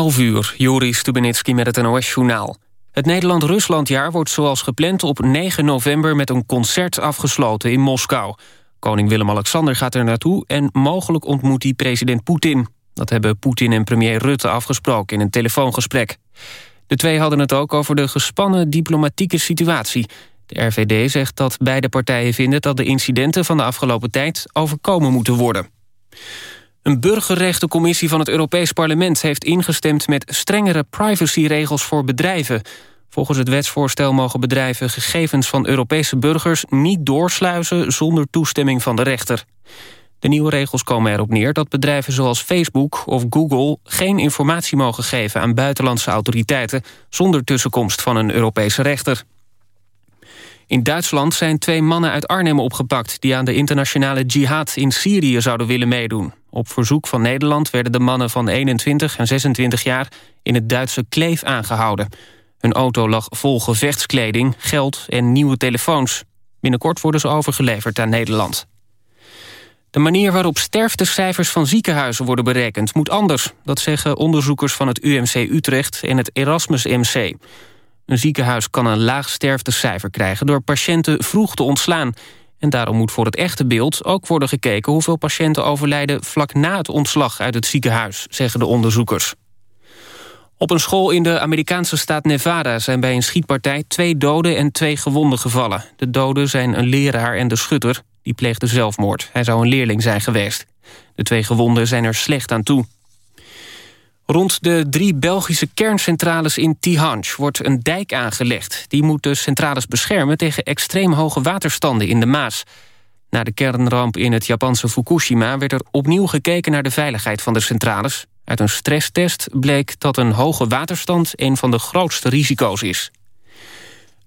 11 uur, Joris Stubenitski met het NOS-journaal. Het Nederland-Ruslandjaar wordt zoals gepland op 9 november... met een concert afgesloten in Moskou. Koning Willem-Alexander gaat er naartoe... en mogelijk ontmoet hij president Poetin. Dat hebben Poetin en premier Rutte afgesproken in een telefoongesprek. De twee hadden het ook over de gespannen diplomatieke situatie. De RVD zegt dat beide partijen vinden... dat de incidenten van de afgelopen tijd overkomen moeten worden. Een burgerrechtencommissie van het Europees Parlement heeft ingestemd met strengere privacyregels voor bedrijven. Volgens het wetsvoorstel mogen bedrijven gegevens van Europese burgers niet doorsluizen zonder toestemming van de rechter. De nieuwe regels komen erop neer dat bedrijven zoals Facebook of Google geen informatie mogen geven aan buitenlandse autoriteiten zonder tussenkomst van een Europese rechter. In Duitsland zijn twee mannen uit Arnhem opgepakt... die aan de internationale jihad in Syrië zouden willen meedoen. Op verzoek van Nederland werden de mannen van 21 en 26 jaar... in het Duitse Kleef aangehouden. Hun auto lag vol gevechtskleding, geld en nieuwe telefoons. Binnenkort worden ze overgeleverd aan Nederland. De manier waarop sterftecijfers van ziekenhuizen worden berekend... moet anders, dat zeggen onderzoekers van het UMC Utrecht en het Erasmus MC... Een ziekenhuis kan een laag sterftecijfer krijgen... door patiënten vroeg te ontslaan. En daarom moet voor het echte beeld ook worden gekeken... hoeveel patiënten overlijden vlak na het ontslag uit het ziekenhuis... zeggen de onderzoekers. Op een school in de Amerikaanse staat Nevada zijn bij een schietpartij... twee doden en twee gewonden gevallen. De doden zijn een leraar en de schutter. Die pleegde zelfmoord. Hij zou een leerling zijn geweest. De twee gewonden zijn er slecht aan toe. Rond de drie Belgische kerncentrales in Tihange wordt een dijk aangelegd. Die moet de centrales beschermen tegen extreem hoge waterstanden in de Maas. Na de kernramp in het Japanse Fukushima werd er opnieuw gekeken naar de veiligheid van de centrales. Uit een stresstest bleek dat een hoge waterstand een van de grootste risico's is.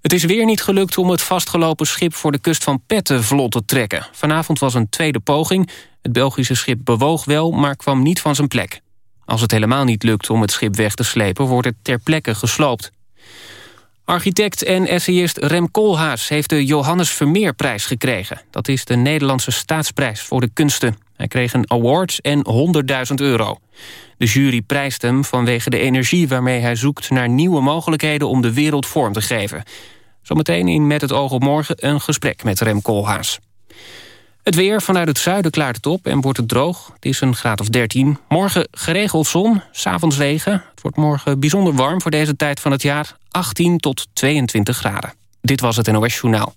Het is weer niet gelukt om het vastgelopen schip voor de kust van Petten vlot te trekken. Vanavond was een tweede poging. Het Belgische schip bewoog wel, maar kwam niet van zijn plek. Als het helemaal niet lukt om het schip weg te slepen... wordt het ter plekke gesloopt. Architect en essayist Rem Koolhaas heeft de Johannes Vermeerprijs gekregen. Dat is de Nederlandse staatsprijs voor de kunsten. Hij kreeg een award en 100.000 euro. De jury prijst hem vanwege de energie waarmee hij zoekt... naar nieuwe mogelijkheden om de wereld vorm te geven. Zometeen in Met het oog op morgen een gesprek met Rem Koolhaas. Het weer vanuit het zuiden klaart het op en wordt het droog. Het is een graad of 13. Morgen geregeld zon, s'avonds regen. Het wordt morgen bijzonder warm voor deze tijd van het jaar. 18 tot 22 graden. Dit was het NOS Journaal.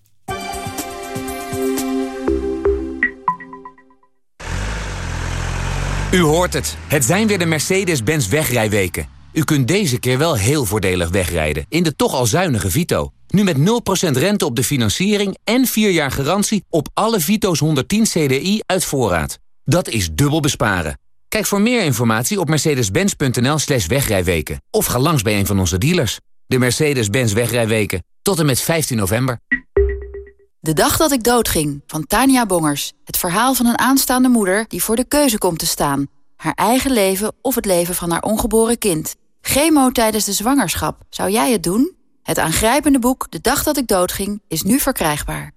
U hoort het. Het zijn weer de Mercedes-Benz wegrijweken. U kunt deze keer wel heel voordelig wegrijden in de toch al zuinige Vito. Nu met 0% rente op de financiering en 4 jaar garantie op alle Vito's 110 CDI uit voorraad. Dat is dubbel besparen. Kijk voor meer informatie op mercedes-benz.nl slash wegrijweken. Of ga langs bij een van onze dealers. De Mercedes-Benz wegrijweken. Tot en met 15 november. De dag dat ik doodging, van Tania Bongers. Het verhaal van een aanstaande moeder die voor de keuze komt te staan. Haar eigen leven of het leven van haar ongeboren kind. Chemo tijdens de zwangerschap. Zou jij het doen? Het aangrijpende boek De Dag dat ik doodging is nu verkrijgbaar.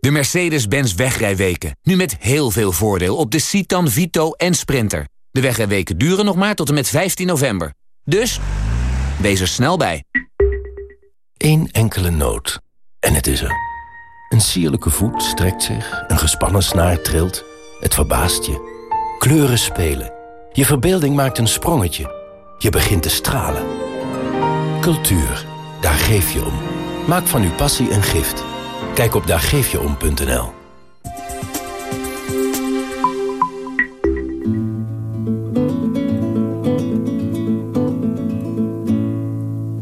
De Mercedes-Benz wegrijweken. Nu met heel veel voordeel op de Citan, Vito en Sprinter. De wegrijweken duren nog maar tot en met 15 november. Dus, wees er snel bij. Eén enkele noot. En het is er. Een sierlijke voet strekt zich, een gespannen snaar trilt. Het verbaast je. Kleuren spelen. Je verbeelding maakt een sprongetje. Je begint te stralen. Cultuur, daar geef je om. Maak van uw passie een gift. Kijk op daargeefjeom.nl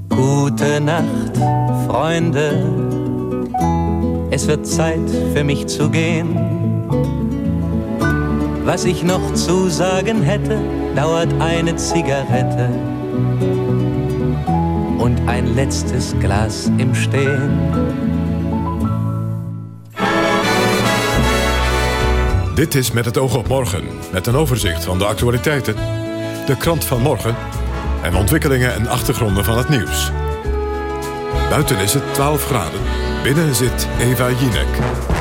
Gute Nacht, Freunde. Es wird Zeit für mich zu gehen. Was ich noch zu sagen hätte, dauert eine Zigarette und ein letztes Glas im Stehen. Dit is Met het oog op morgen, met een overzicht van de actualiteiten, de krant van morgen en ontwikkelingen en achtergronden van het nieuws. Buiten is het 12 graden, binnen zit Eva Jinek.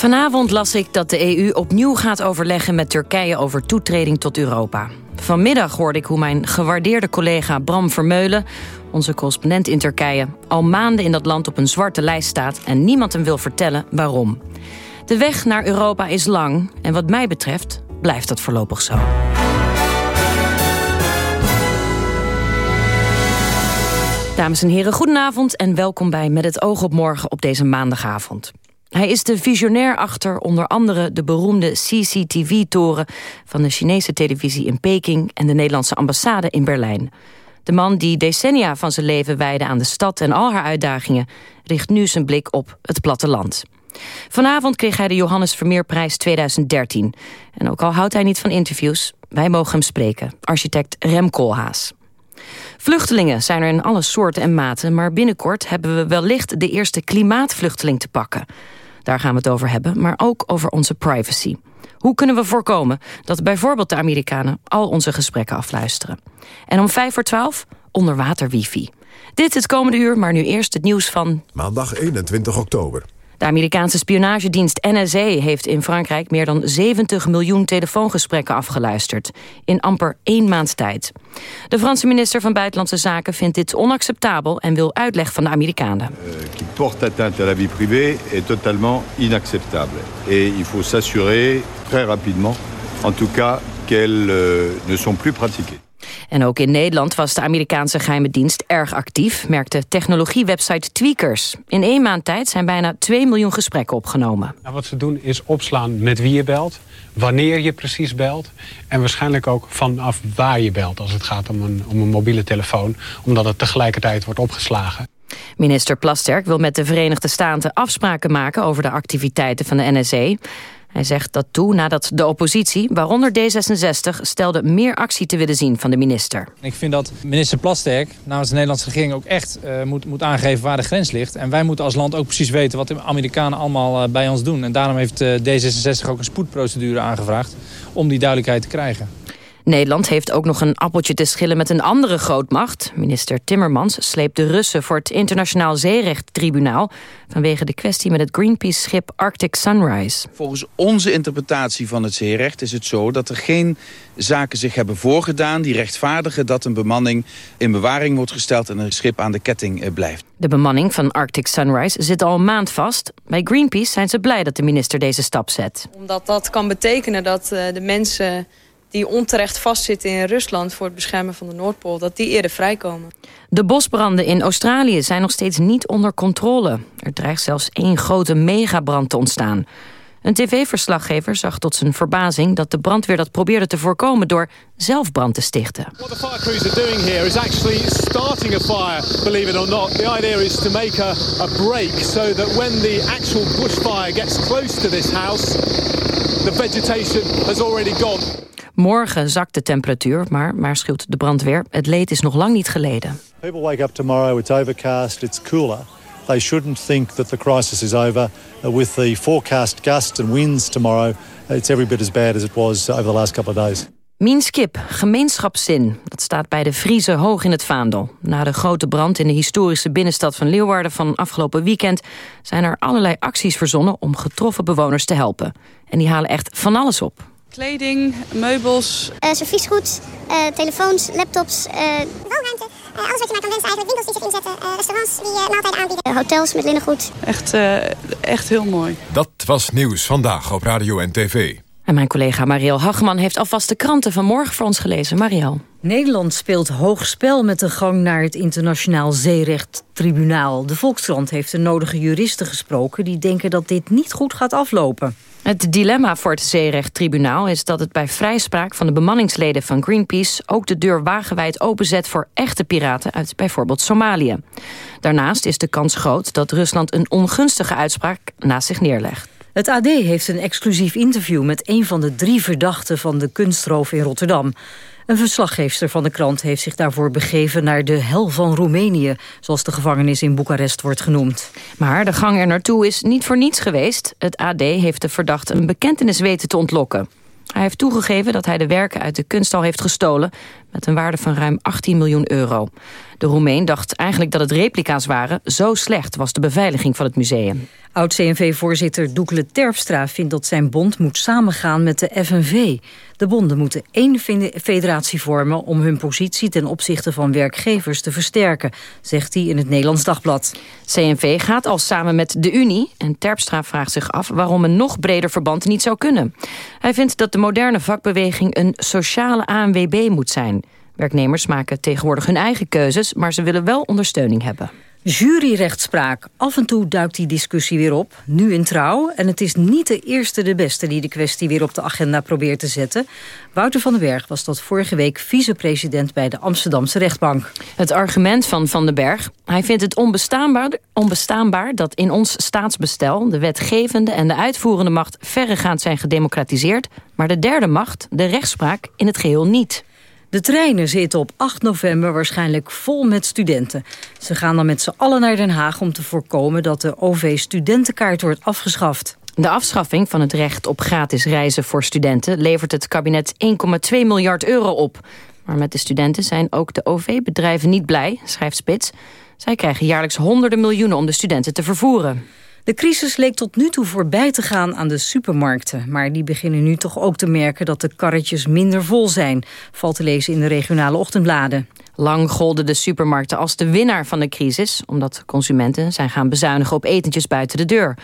Vanavond las ik dat de EU opnieuw gaat overleggen met Turkije over toetreding tot Europa. Vanmiddag hoorde ik hoe mijn gewaardeerde collega Bram Vermeulen, onze correspondent in Turkije, al maanden in dat land op een zwarte lijst staat en niemand hem wil vertellen waarom. De weg naar Europa is lang en wat mij betreft blijft dat voorlopig zo. Dames en heren, goedenavond en welkom bij Met het oog op morgen op deze maandagavond. Hij is de visionair achter onder andere de beroemde CCTV-toren... van de Chinese televisie in Peking en de Nederlandse ambassade in Berlijn. De man die decennia van zijn leven wijde aan de stad en al haar uitdagingen... richt nu zijn blik op het platteland. Vanavond kreeg hij de Johannes Vermeerprijs 2013. En ook al houdt hij niet van interviews, wij mogen hem spreken. Architect Rem Koolhaas. Vluchtelingen zijn er in alle soorten en maten... maar binnenkort hebben we wellicht de eerste klimaatvluchteling te pakken. Daar gaan we het over hebben, maar ook over onze privacy. Hoe kunnen we voorkomen dat bijvoorbeeld de Amerikanen... al onze gesprekken afluisteren? En om vijf voor twaalf onderwater wifi. Dit het komende uur, maar nu eerst het nieuws van... Maandag 21 oktober. De Amerikaanse spionagedienst NSA heeft in Frankrijk meer dan 70 miljoen telefoongesprekken afgeluisterd. In amper één maand tijd. De Franse minister van Buitenlandse Zaken vindt dit onacceptabel en wil uitleg van de Amerikanen. Uh, qui porte la vie privée est totalement inacceptable. Et il faut s'assurer très rapidement, en tout cas, qu'elles uh, ne sont plus pratiquées. En ook in Nederland was de Amerikaanse geheime dienst erg actief, merkte technologiewebsite Tweakers. In één maand tijd zijn bijna 2 miljoen gesprekken opgenomen. Nou, wat ze doen is opslaan met wie je belt, wanneer je precies belt... en waarschijnlijk ook vanaf waar je belt als het gaat om een, om een mobiele telefoon... omdat het tegelijkertijd wordt opgeslagen. Minister Plasterk wil met de Verenigde Staten afspraken maken over de activiteiten van de NSA. Hij zegt dat toe nadat de oppositie, waaronder D66... stelde meer actie te willen zien van de minister. Ik vind dat minister Plasterk namens de Nederlandse regering... ook echt uh, moet, moet aangeven waar de grens ligt. En wij moeten als land ook precies weten wat de Amerikanen allemaal uh, bij ons doen. En daarom heeft uh, D66 ook een spoedprocedure aangevraagd... om die duidelijkheid te krijgen. Nederland heeft ook nog een appeltje te schillen met een andere grootmacht. Minister Timmermans sleept de Russen voor het Internationaal Zeerechttribunaal... vanwege de kwestie met het Greenpeace-schip Arctic Sunrise. Volgens onze interpretatie van het zeerecht is het zo... dat er geen zaken zich hebben voorgedaan die rechtvaardigen... dat een bemanning in bewaring wordt gesteld en een schip aan de ketting blijft. De bemanning van Arctic Sunrise zit al een maand vast. Bij Greenpeace zijn ze blij dat de minister deze stap zet. Omdat dat kan betekenen dat de mensen die onterecht vastzitten in Rusland... voor het beschermen van de Noordpool, dat die eerder vrijkomen. De bosbranden in Australië zijn nog steeds niet onder controle. Er dreigt zelfs één grote megabrand te ontstaan. Een tv-verslaggever zag tot zijn verbazing dat de brandweer dat probeerde te voorkomen door zelf brand te stichten. What the fire crews are doing here is actually starting a fire, believe it or not. The idea is to make a, a break so that when the actual bushfire gets close to this house, the vegetation has already gone. Morgen zakt de temperatuur, maar waarschuwt de brandweer, het leed is nog lang niet geleden. People wake up tomorrow, it's overcast, it's cooler. They shouldn't think that the crisis is over. Uh, with the forecast gusts and winds tomorrow, it's every bit as bad as it was over the last couple of days. Minskip, gemeenschapszin. Dat staat bij de Friese hoog in het vaandel. Na de grote brand in de historische binnenstad van Leeuwarden van afgelopen weekend... zijn er allerlei acties verzonnen om getroffen bewoners te helpen. En die halen echt van alles op. Kleding, meubels. Uh, serviesgoed, uh, telefoons, laptops. Uh, woonruimte. Alles wat je maar kan wensen eigenlijk. Winkels die zich inzetten. restaurants die maaltijden aanbieden. hotels met linnengoed. Echt, echt heel mooi. Dat was Nieuws Vandaag op Radio en TV. En mijn collega Marielle Hagman heeft alvast de kranten van morgen voor ons gelezen. Marielle. Nederland speelt hoog spel met de gang naar het internationaal zeerechttribunaal. De Volkskrant heeft de nodige juristen gesproken... die denken dat dit niet goed gaat aflopen. Het dilemma voor het zeerechttribunaal is dat het bij vrijspraak van de bemanningsleden van Greenpeace ook de deur wagenwijd openzet voor echte piraten uit bijvoorbeeld Somalië. Daarnaast is de kans groot dat Rusland een ongunstige uitspraak naast zich neerlegt. Het AD heeft een exclusief interview met een van de drie verdachten van de kunstroof in Rotterdam. Een verslaggeefster van de krant heeft zich daarvoor begeven naar de hel van Roemenië, zoals de gevangenis in Boekarest wordt genoemd. Maar de gang er naartoe is niet voor niets geweest. Het AD heeft de verdachte een bekentenis weten te ontlokken. Hij heeft toegegeven dat hij de werken uit de kunsthal heeft gestolen... met een waarde van ruim 18 miljoen euro. De Roemeen dacht eigenlijk dat het replica's waren. Zo slecht was de beveiliging van het museum. Oud-CNV-voorzitter Doekle Terpstra vindt dat zijn bond moet samengaan met de FNV. De bonden moeten één federatie vormen om hun positie ten opzichte van werkgevers te versterken, zegt hij in het Nederlands Dagblad. CNV gaat al samen met de Unie en Terpstra vraagt zich af waarom een nog breder verband niet zou kunnen. Hij vindt dat de moderne vakbeweging een sociale ANWB moet zijn. Werknemers maken tegenwoordig hun eigen keuzes, maar ze willen wel ondersteuning hebben. Juryrechtspraak. Af en toe duikt die discussie weer op, nu in trouw. En het is niet de eerste de beste die de kwestie weer op de agenda probeert te zetten. Wouter van den Berg was tot vorige week vicepresident bij de Amsterdamse rechtbank. Het argument van Van den Berg, hij vindt het onbestaanbaar, onbestaanbaar dat in ons staatsbestel... de wetgevende en de uitvoerende macht verregaand zijn gedemocratiseerd... maar de derde macht, de rechtspraak, in het geheel niet. De treinen zitten op 8 november waarschijnlijk vol met studenten. Ze gaan dan met z'n allen naar Den Haag om te voorkomen dat de OV-studentenkaart wordt afgeschaft. De afschaffing van het recht op gratis reizen voor studenten... levert het kabinet 1,2 miljard euro op. Maar met de studenten zijn ook de OV-bedrijven niet blij, schrijft Spits. Zij krijgen jaarlijks honderden miljoenen om de studenten te vervoeren. De crisis leek tot nu toe voorbij te gaan aan de supermarkten. Maar die beginnen nu toch ook te merken dat de karretjes minder vol zijn. Valt te lezen in de regionale ochtendbladen. Lang golden de supermarkten als de winnaar van de crisis... omdat consumenten zijn gaan bezuinigen op etentjes buiten de deur.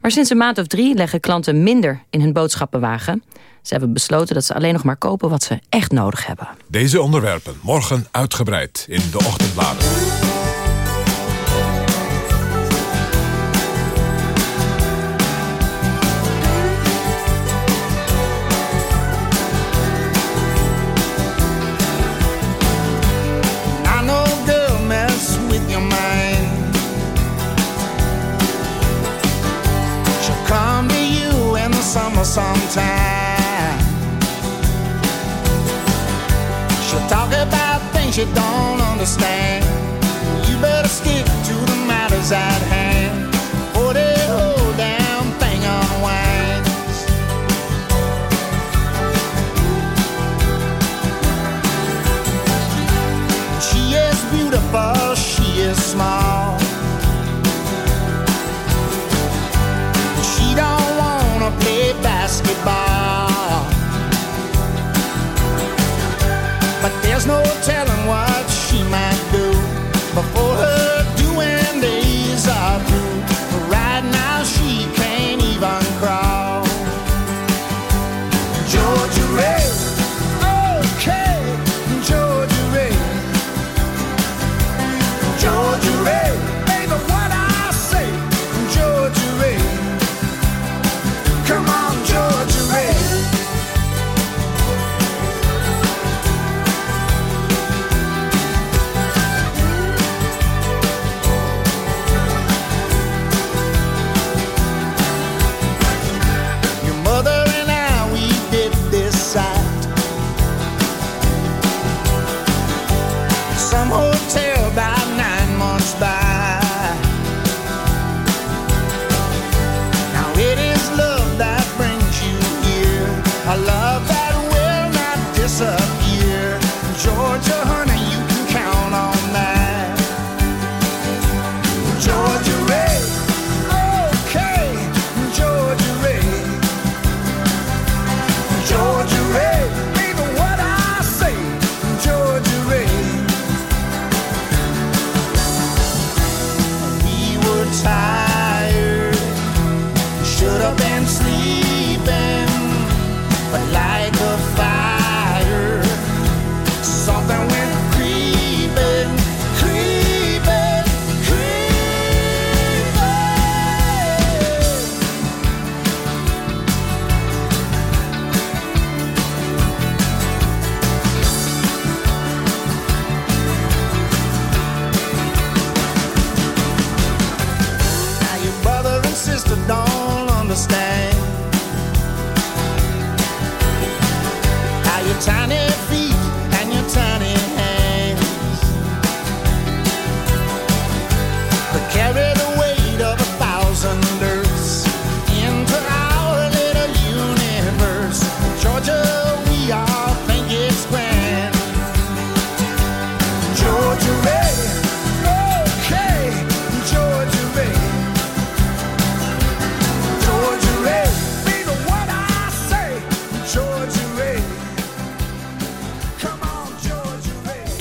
Maar sinds een maand of drie leggen klanten minder in hun boodschappenwagen. Ze hebben besloten dat ze alleen nog maar kopen wat ze echt nodig hebben. Deze onderwerpen morgen uitgebreid in de ochtendbladen. Sometime. She'll talk about things you don't understand. You better stick to the matters at hand. There's no telling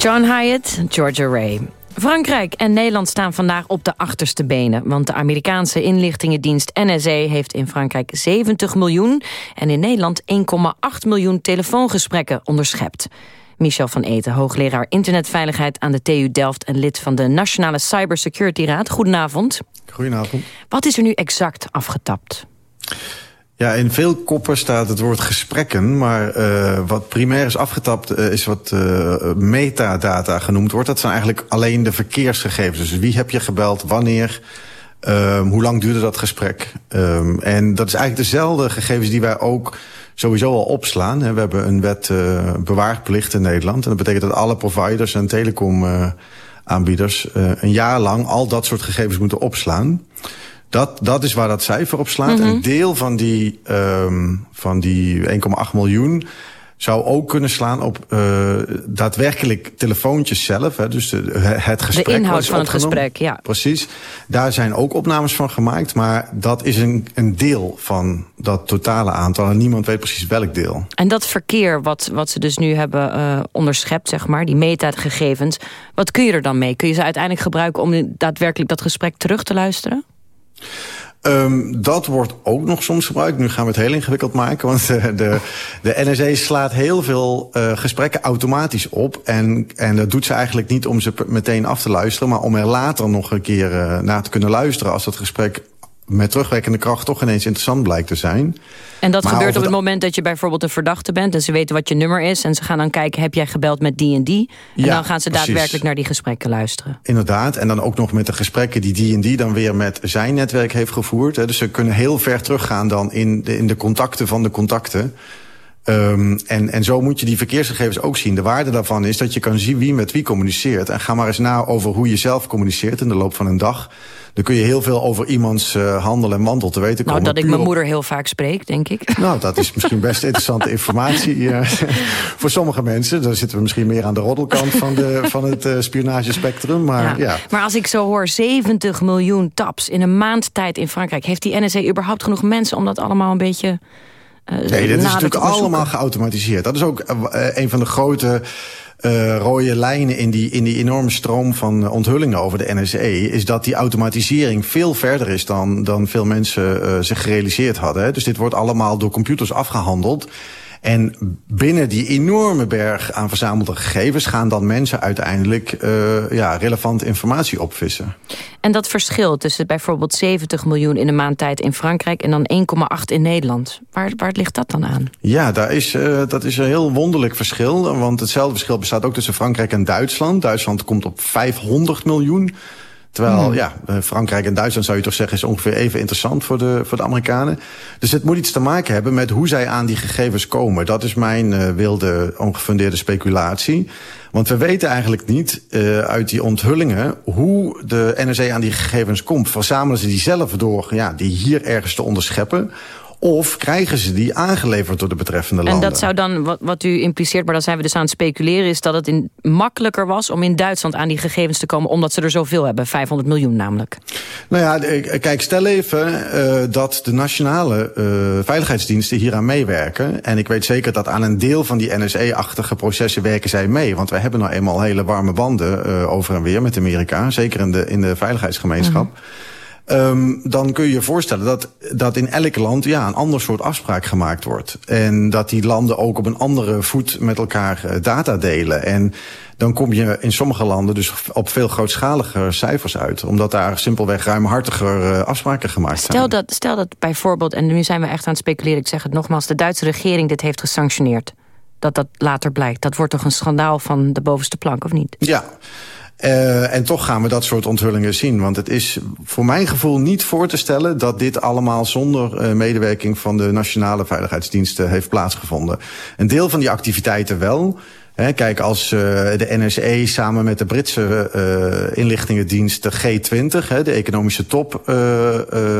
John Hyatt, Georgia Ray. Frankrijk en Nederland staan vandaag op de achterste benen... want de Amerikaanse inlichtingendienst NSA heeft in Frankrijk 70 miljoen... en in Nederland 1,8 miljoen telefoongesprekken onderschept. Michel van Eten, hoogleraar internetveiligheid aan de TU Delft... en lid van de Nationale Cybersecurity Raad. Goedenavond. Goedenavond. Wat is er nu exact afgetapt? Ja, in veel koppen staat het woord gesprekken, maar uh, wat primair is afgetapt uh, is wat uh, metadata genoemd wordt. Dat zijn eigenlijk alleen de verkeersgegevens. Dus wie heb je gebeld, wanneer, um, hoe lang duurde dat gesprek. Um, en dat is eigenlijk dezelfde gegevens die wij ook sowieso al opslaan. We hebben een wet bewaarplicht in Nederland. En dat betekent dat alle providers en telecom aanbieders een jaar lang al dat soort gegevens moeten opslaan. Dat, dat is waar dat cijfer op slaat. Mhm. Een deel van die, um, van die 1,8 miljoen zou ook kunnen slaan op uh, daadwerkelijk telefoontjes zelf. Hè, dus de, het gesprek. De inhoud van het gesprek, ja. Precies. Daar zijn ook opnames van gemaakt. Maar dat is een, een deel van dat totale aantal. En niemand weet precies welk deel. En dat verkeer wat, wat ze dus nu hebben uh, onderschept, zeg maar, die metagegevens... wat kun je er dan mee? Kun je ze uiteindelijk gebruiken om daadwerkelijk dat gesprek terug te luisteren? Um, dat wordt ook nog soms gebruikt. Nu gaan we het heel ingewikkeld maken. Want uh, de, de NSA slaat heel veel uh, gesprekken automatisch op. En, en dat doet ze eigenlijk niet om ze meteen af te luisteren. Maar om er later nog een keer uh, naar te kunnen luisteren. Als dat gesprek met terugwerkende kracht toch ineens interessant blijkt te zijn. En dat Maar gebeurt op het moment dat je bijvoorbeeld een verdachte bent... en ze weten wat je nummer is en ze gaan dan kijken... heb jij gebeld met die en die? En Ja, dan gaan ze precies. daadwerkelijk naar die gesprekken luisteren. Inderdaad, en dan ook nog met de gesprekken die die en die dan weer met zijn netwerk heeft gevoerd. Dus ze kunnen heel ver teruggaan dan in de, in de contacten van de contacten. Um, en, en zo moet je die verkeersgegevens ook zien. De waarde daarvan is dat je kan zien wie met wie communiceert. En ga maar eens na over hoe je zelf communiceert in de loop van een dag. Dan kun je heel veel over iemands uh, handel en wandel te weten Nou, komen. dat ik mijn moeder heel vaak spreek, denk ik. Nou, dat is misschien best interessante informatie eh, voor sommige mensen. Dan zitten we misschien meer aan de roddelkant van, de, van het uh, spionagespectrum. Maar ja. Maar als ik zo hoor, 70 miljoen taps in een maand tijd in Frankrijk... heeft die NSA überhaupt genoeg mensen om dat allemaal een beetje... Uh, Nee, dit is natuurlijk allemaal geautomatiseerd. Dat is ook uh, een van de grote uh, rode lijnen in die, in die enorme stroom van onthullingen over de NSA... is dat die automatisering veel verder is dan, dan veel mensen uh, zich gerealiseerd hadden. Hè. Dus dit wordt allemaal door computers afgehandeld... En binnen die enorme berg aan verzamelde gegevens... gaan dan mensen uiteindelijk uh, ja, relevante informatie opvissen. En dat verschil tussen bijvoorbeeld 70 miljoen in een maand tijd in Frankrijk... en dan 1,8 in Nederland, waar, waar ligt dat dan aan? Ja, daar is, uh, dat is een heel wonderlijk verschil. Want hetzelfde verschil bestaat ook tussen Frankrijk en Duitsland. Duitsland komt op 500 miljoen. Terwijl, Hmm. mm. ja, Frankrijk en Duitsland zou je toch zeggen... is ongeveer even interessant voor de, voor de Amerikanen. Dus het moet iets te maken hebben met hoe zij aan die gegevens komen. Dat is mijn uh, wilde, ongefundeerde speculatie. Want we weten eigenlijk niet uh, uit die onthullingen... hoe de NSA aan die gegevens komt. Verzamelen ze die zelf door ja, die hier ergens te onderscheppen... Of krijgen ze die aangeleverd door de betreffende En landen? dat zou dan, wat, wat u impliceert, maar dan zijn we dus aan het speculeren... is dat het in, makkelijker was om in Duitsland aan die gegevens te komen... omdat ze er zoveel hebben, 500 miljoen namelijk. Nou ja, kijk, stel even uh, dat de nationale uh, veiligheidsdiensten hieraan meewerken. En ik weet zeker dat aan een deel van die NSA-achtige processen werken zij mee. Want wij hebben nou eenmaal hele warme banden uh, over en weer met Amerika. Zeker in de, in de veiligheidsgemeenschap. -hmm. Um, dan kun je je voorstellen dat, dat in elk land ja, een ander soort afspraak gemaakt wordt. En dat die landen ook op een andere voet met elkaar uh, data delen. En dan kom je in sommige landen dus op veel grootschaliger cijfers uit. Omdat daar simpelweg ruimhartiger uh, afspraken gemaakt stel zijn. Dat, stel dat bijvoorbeeld, en nu zijn we echt aan het speculeren... ik zeg het nogmaals, de Duitse regering dit heeft gesanctioneerd. Dat dat later blijkt. Dat wordt toch een schandaal van de bovenste plank, of niet? Ja. Uh, en toch gaan we dat soort onthullingen zien. Want het is voor mijn gevoel niet voor te stellen... dat dit allemaal zonder uh, medewerking van de nationale veiligheidsdiensten heeft plaatsgevonden. Een deel van die activiteiten wel... Kijk, als uh, de NSE samen met de Britse inlichtingendienst de G20, he, de economische top,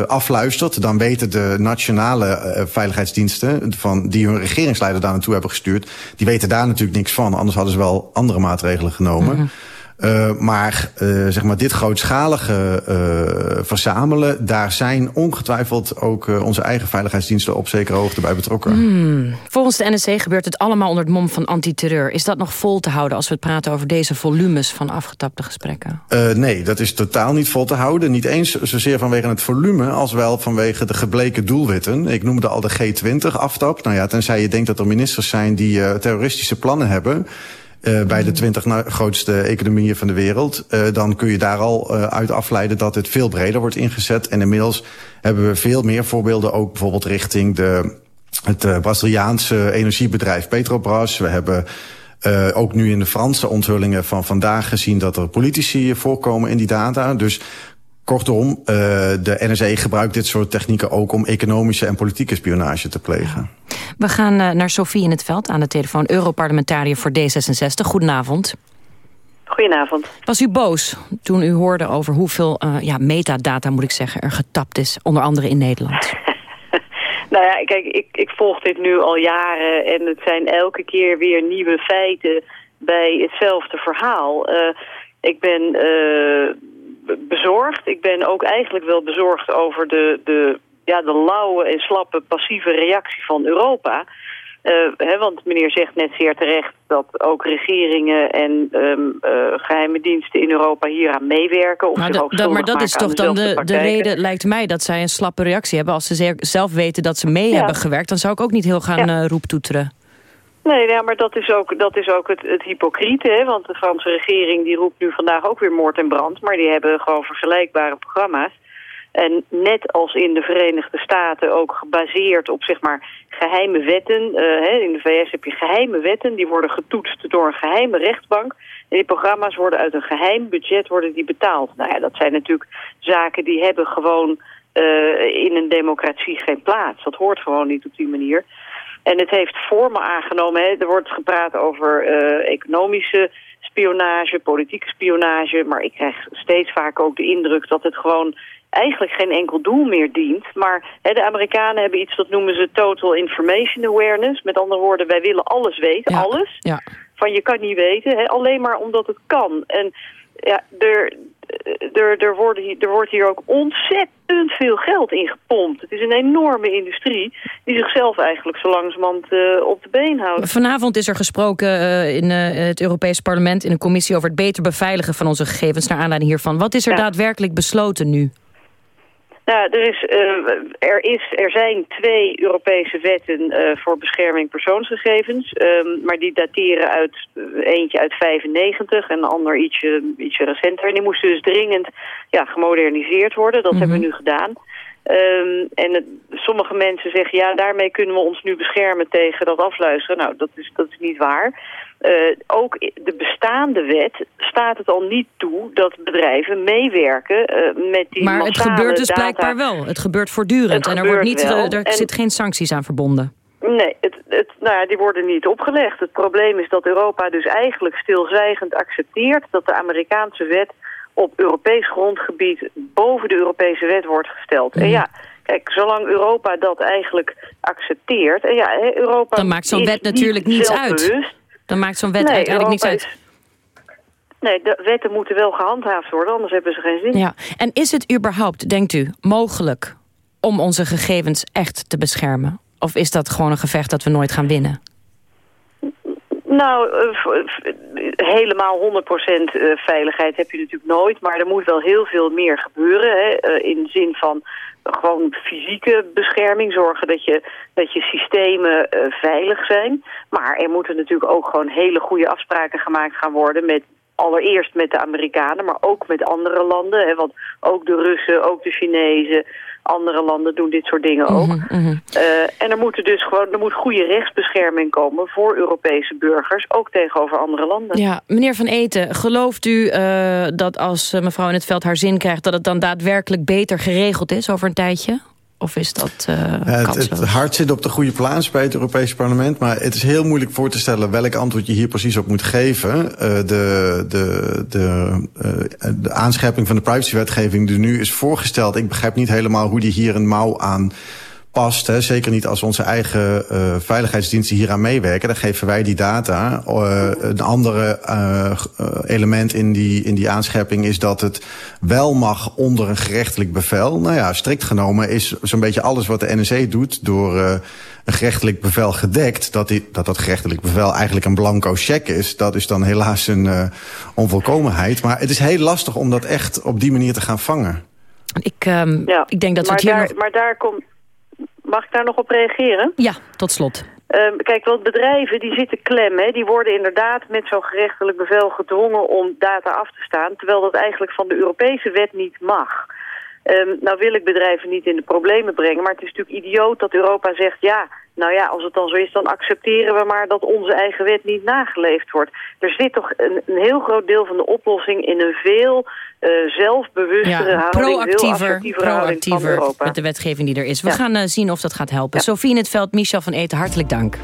afluistert, dan weten de nationale veiligheidsdiensten, van, die hun regeringsleider daar naartoe hebben gestuurd, die weten daar natuurlijk niks van. Anders hadden ze wel andere maatregelen genomen. -hmm. Uh, maar, uh, zeg maar dit grootschalige uh, verzamelen... daar zijn ongetwijfeld ook onze eigen veiligheidsdiensten... op zekere hoogte bij betrokken. Hmm. Volgens de NSC gebeurt het allemaal onder het mom van antiterreur. Is dat nog vol te houden als we het praten over deze volumes... van afgetapte gesprekken? nee, dat is totaal niet vol te houden. Niet eens zozeer vanwege het volume... als wel vanwege de gebleken doelwitten. Ik noemde al de G20-aftap. Nou ja, tenzij je denkt dat er ministers zijn... die terroristische plannen hebben... Uh, bij de twintig grootste economieën van de wereld... Uh, dan kun je daar al uh, uit afleiden dat het veel breder wordt ingezet. En inmiddels hebben we veel meer voorbeelden... ook bijvoorbeeld richting de, het Braziliaanse energiebedrijf Petrobras. We hebben ook nu in de Franse onthullingen van vandaag gezien... dat er politici voorkomen in die data. Dus Kortom, de NSE gebruikt dit soort technieken ook om economische en politieke spionage te plegen. We gaan uh, naar Sofie in het veld aan de telefoon, Europarlementariër voor D66. Goedenavond. Goedenavond. Was u boos toen u hoorde over hoeveel uh, ja, metadata, moet ik zeggen, er getapt is, onder andere in Nederland? nou ja, kijk, ik, ik volg dit nu al jaren en het zijn elke keer weer nieuwe feiten bij hetzelfde verhaal. ik ben bezorgd. Ik ben ook eigenlijk wel bezorgd over de, de, ja, de lauwe en slappe passieve reactie van Europa. Uh, want meneer zegt net zeer terecht dat ook regeringen en um, uh, geheime diensten in Europa hieraan meewerken. Of maar, ook maar dat is toch dan de, de reden, lijkt mij, dat zij een slappe reactie hebben. Als ze zelf weten dat ze mee ja. hebben gewerkt, dan zou ik ook niet heel gaan ja. uh, roeptoeteren. Nee, ja, maar dat is ook, dat is ook het, het hypocriete. Hè? Want de Franse regering die roept nu vandaag ook weer moord en brand. Maar die hebben gewoon vergelijkbare programma's. En net als in de Verenigde Staten ook gebaseerd op zeg maar geheime wetten. Hè, in de VS heb je geheime wetten, die worden getoetst door een geheime rechtbank. En die programma's worden uit een geheim budget worden die betaald. Nou ja, dat zijn natuurlijk zaken die hebben gewoon uh, in een democratie geen plaats. Dat hoort gewoon niet op die manier. En het heeft vormen aangenomen. Hè. Er wordt gepraat over uh, economische spionage, politieke spionage. Maar ik krijg steeds vaak ook de indruk dat het gewoon eigenlijk geen enkel doel meer dient. Maar hè, de Amerikanen hebben iets dat noemen ze total information awareness. Met andere woorden, wij willen alles weten, ja, alles. Ja. Van je kan niet weten, hè, alleen maar omdat het kan. En ja, er, er, er, worden, er wordt hier ook ontzettend veel geld in gepompt. Het is een enorme industrie die zichzelf eigenlijk zo langzamerhand uh, op de been houdt. Vanavond is er gesproken uh, in uh, het Europees Parlement... in een commissie over het beter beveiligen van onze gegevens... naar aanleiding hiervan. Wat is er ja. daadwerkelijk besloten nu? Nou, er, is, uh, er, is, er zijn twee Europese wetten uh, voor bescherming persoonsgegevens. Um, maar die dateren uit eentje uit 95 en de ander ietsje, ietsje recenter. En die moesten dus dringend ja, gemoderniseerd worden. Dat mm -hmm. hebben we nu gedaan. Um, en het, sommige mensen zeggen, ja, daarmee kunnen we ons nu beschermen tegen dat afluisteren. Nou, dat is, dat is niet waar. Uh, ook de bestaande wet staat het al niet toe dat bedrijven meewerken uh, met die Maar het gebeurt dus data. blijkbaar wel. Het gebeurt voortdurend het en er, wordt niet, wel. er en, zit geen sancties aan verbonden. Nee, het, het, nou ja, die worden niet opgelegd. Het probleem is dat Europa dus eigenlijk stilzwijgend accepteert dat de Amerikaanse wet op Europees grondgebied boven de Europese wet wordt gesteld. Mm. En ja, kijk, zolang Europa dat eigenlijk accepteert... En ja, Europa Dan maakt zo'n wet natuurlijk niets uit. Dan maakt zo'n wet nee, niets uit. Is, nee, de wetten moeten wel gehandhaafd worden, anders hebben ze geen zin. Ja. En is het überhaupt, denkt u, mogelijk om onze gegevens echt te beschermen? Of is dat gewoon een gevecht dat we nooit gaan winnen? Nou, uh, helemaal 100% uh, veiligheid heb je natuurlijk nooit. Maar er moet wel heel veel meer gebeuren. Hè, uh, in de zin van gewoon fysieke bescherming. Zorgen dat je, dat je systemen veilig zijn. Maar er moeten natuurlijk ook gewoon hele goede afspraken gemaakt gaan worden... met allereerst met de Amerikanen, maar ook met andere landen. Hè, want ook de Russen, ook de Chinezen, andere landen doen dit soort dingen ook. Mm -hmm. uh, en er moet dus gewoon er moet goede rechtsbescherming komen voor Europese burgers, ook tegenover andere landen. Ja, meneer Van Eten, gelooft u uh, dat als uh, mevrouw in het veld haar zin krijgt, dat het dan daadwerkelijk beter geregeld is over een tijdje? Of is dat uh, het, het hart zit op de goede plaats bij het Europese parlement. Maar het is heel moeilijk voor te stellen welk antwoord je hier precies op moet geven. Uh, de, de, de, uh, de aanscherping van de privacywetgeving die nu is voorgesteld. Ik begrijp niet helemaal hoe die hier een mouw aan past. Hè, zeker niet als onze eigen uh, veiligheidsdiensten hieraan meewerken. Dan geven wij die data. Uh, een andere uh, element in die, in die aanscherping is dat het wel mag onder een gerechtelijk bevel. Nou ja, strikt genomen is zo'n beetje alles wat de NSE doet door een gerechtelijk bevel gedekt. Dat, die, dat dat gerechtelijk bevel eigenlijk een blanco cheque is. Dat is dan helaas een onvolkomenheid. Maar het is heel lastig om dat echt op die manier te gaan vangen. Ik, um, ja, ik denk dat maar het hier daar, nog... Maar daar komt... Mag ik daar nog op reageren? Ja, tot slot. Um, kijk, want bedrijven die zitten klem. Hè, die worden inderdaad met zo'n gerechtelijk bevel gedwongen om data af te staan. Terwijl dat eigenlijk van de Europese wet niet mag. Um, nou wil ik bedrijven niet in de problemen brengen. Maar het is natuurlijk idioot dat Europa zegt... ja, nou ja, als het dan zo is, dan accepteren we maar dat onze eigen wet niet nageleefd wordt. Er zit toch een, een heel groot deel van de oplossing in een veel uh, zelfbewustere ja, houding, proactiever, van Europa. met de wetgeving die er is. We Ja. gaan uh, zien of dat gaat helpen. Sophie in het veld, Michel van Eten, hartelijk dank.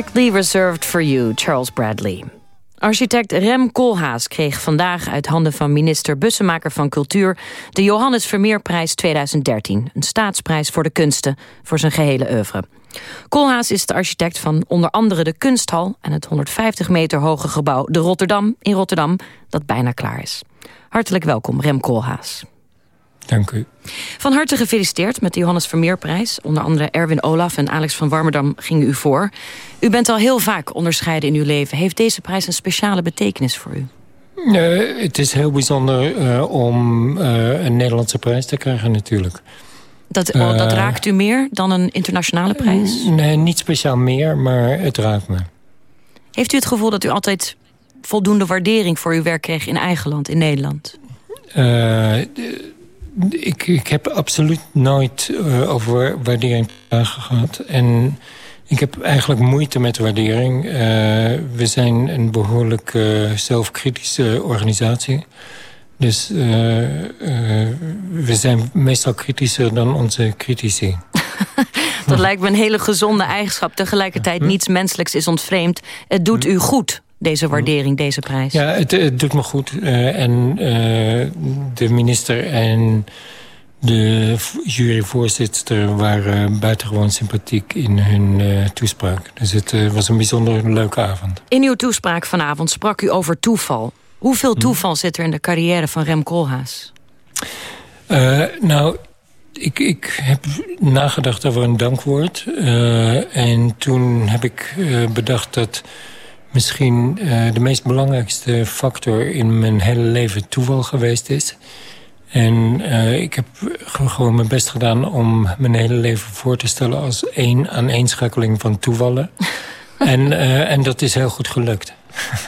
Strictly Reserved for You, Charles Bradley. Architect Rem Koolhaas kreeg vandaag uit handen van minister Bussemaker van Cultuur... de Johannes Vermeerprijs 2013, een staatsprijs voor de kunsten... voor zijn gehele oeuvre. Koolhaas is de architect van onder andere de Kunsthal... en het 150 meter hoge gebouw De Rotterdam in Rotterdam... dat bijna klaar is. Hartelijk welkom, Rem Koolhaas. Dank u. Van harte gefeliciteerd met de Johannes Vermeerprijs. Onder andere Erwin Olaf en Alex van Warmerdam gingen u voor. U bent al heel vaak onderscheiden in uw leven. Heeft deze prijs een speciale betekenis voor u? Uh, het is heel bijzonder uh, om uh, een Nederlandse prijs te krijgen natuurlijk. Dat, oh, dat raakt u meer dan een internationale prijs? Nee, niet speciaal meer, maar het raakt me. Heeft u het gevoel dat u altijd voldoende waardering voor uw werk kreeg in eigen land, in Nederland? Ik, ik heb absoluut nooit over waardering gehad. En ik heb eigenlijk moeite met waardering. Uh, we zijn een behoorlijk uh, zelfkritische organisatie. Dus uh, we zijn meestal kritischer dan onze critici. Dat lijkt me een hele gezonde eigenschap. Tegelijkertijd niets menselijks is ontvreemd. Het doet u goed, deze hm? waardering, deze prijs. Ja, het, het doet me goed. en de minister en de juryvoorzitter waren buitengewoon sympathiek in hun uh, toespraak. Dus het was een bijzonder leuke avond. In uw toespraak vanavond sprak u over toeval. Hoeveel mhm. toeval zit er in de carrière van Rem Koolhaas? Nou, ik, ik heb nagedacht over een dankwoord. en toen heb ik bedacht dat misschien de meest belangrijkste factor in mijn hele leven toeval geweest is. En uh, ik heb gewoon mijn best gedaan om mijn hele leven voor te stellen... als één aaneenschakeling van toevallen. en, uh, en dat is heel goed gelukt.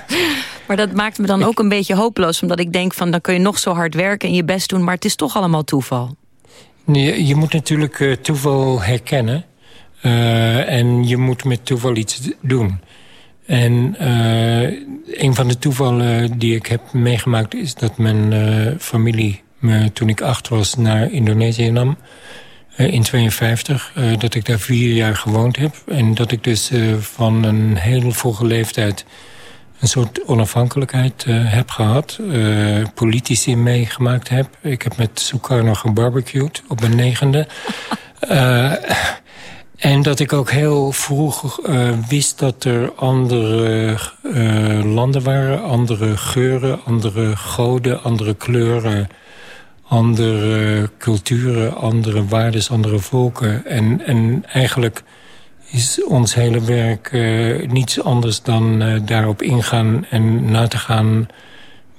maar dat maakt me dan ook een beetje hopeloos. Omdat ik denk van dan kun je nog zo hard werken en je best doen... maar het is toch allemaal toeval. Je, je moet natuurlijk uh, toeval herkennen. en je moet met toeval iets doen. En een van de toevallen die ik heb meegemaakt... is dat mijn familie me toen ik acht was naar Indonesië nam. Uh, in 52, uh, dat ik daar vier jaar gewoond heb. En dat ik dus uh, van een hele vroege leeftijd een soort onafhankelijkheid heb gehad. politici meegemaakt heb. Ik heb met Sukarno gebarbecued op mijn negende. en dat ik ook heel vroeg wist dat er andere landen waren. Andere geuren, andere goden, andere kleuren andere culturen, andere waarden, andere volken. En, en eigenlijk is ons hele werk uh, niets anders dan daarop ingaan en na te gaan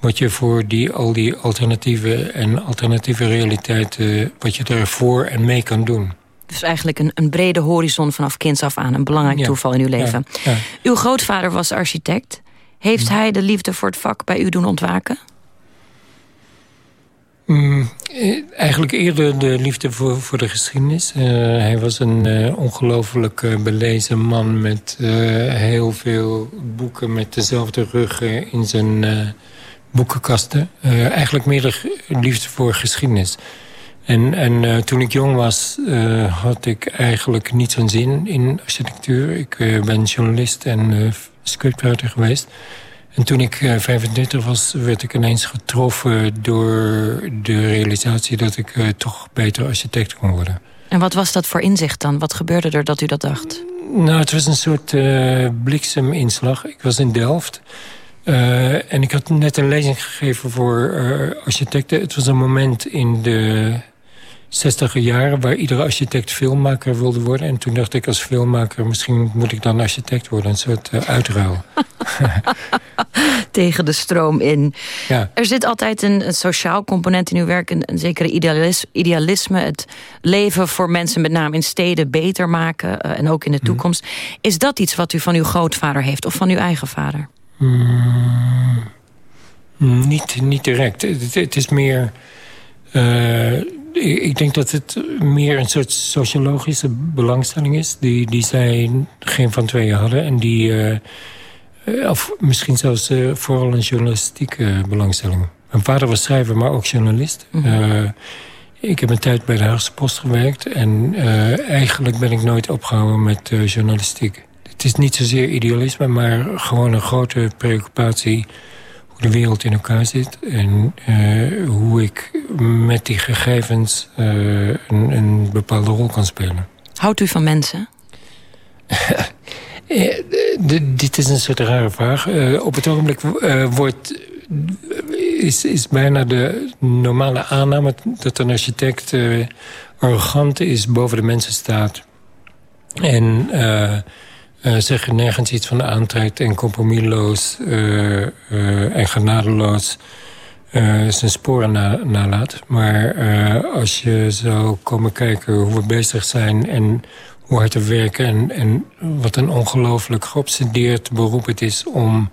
wat je voor die, al die alternatieve en alternatieve realiteiten... wat je daarvoor en mee kan doen. Dus eigenlijk een, een brede horizon vanaf kinds af aan. Een belangrijk toeval in uw leven. Ja, ja. Uw grootvader was architect. Heeft hij de liefde voor het vak bij u doen ontwaken? Mm, eh, eigenlijk eerder de liefde voor, voor de geschiedenis. Uh, hij was een uh, ongelooflijk uh, belezen man met heel veel boeken... met dezelfde ruggen in zijn boekenkasten. eigenlijk meer de liefde voor geschiedenis. En, en toen ik jong was, had ik eigenlijk niet zo'n zin in architectuur. Ik ben journalist en scriptwriter geweest... En toen ik 35 eh, was, werd ik ineens getroffen door de realisatie dat ik toch beter architect kon worden. En wat was dat voor inzicht dan? Wat gebeurde er dat u dat dacht? Nou, het was een soort blikseminslag. Ik was in Delft. en ik had net een lezing gegeven voor architecten. Het was een moment in de 60 jaren... waar iedere architect filmmaker wilde worden. En toen dacht ik als filmmaker... misschien moet ik dan architect worden. Een soort uh, uitruil. Tegen de stroom in. Ja. Er zit altijd een, een, sociaal component in uw werk. Een, een zekere idealisme, idealisme. Het leven voor mensen met name in steden beter maken. Uh, en ook in de mhm. toekomst. Is dat iets wat u van uw grootvader heeft? Of van uw eigen vader? Mm, niet, niet direct. Het, het is meer... Uh, ik denk dat het meer een soort sociologische belangstelling is... die, die zij geen van tweeën hadden. En die, uh, of misschien zelfs uh, vooral een journalistieke belangstelling. Mijn vader was schrijver, maar ook journalist. Mm -hmm. ik heb een tijd bij de Haagse Post gewerkt... en eigenlijk ben ik nooit opgehouden met journalistiek. Het is niet zozeer idealisme, maar gewoon een grote preoccupatie hoe de wereld in elkaar zit... en uh, hoe ik met die gegevens uh, een, een, bepaalde rol kan spelen. Houdt u van mensen? Eh, dit is een soort rare vraag. Op het ogenblik wordt, is, is bijna de normale aanname... dat een architect arrogant is, boven de mensen staat... en uh, zich nergens iets van aantrekt... en compromisloos en genadeloos zijn sporen na, nalaat. Maar als je zou komen kijken hoe we bezig zijn... en hoe hard te werken en, en wat een ongelooflijk geobsedeerd beroep het is... om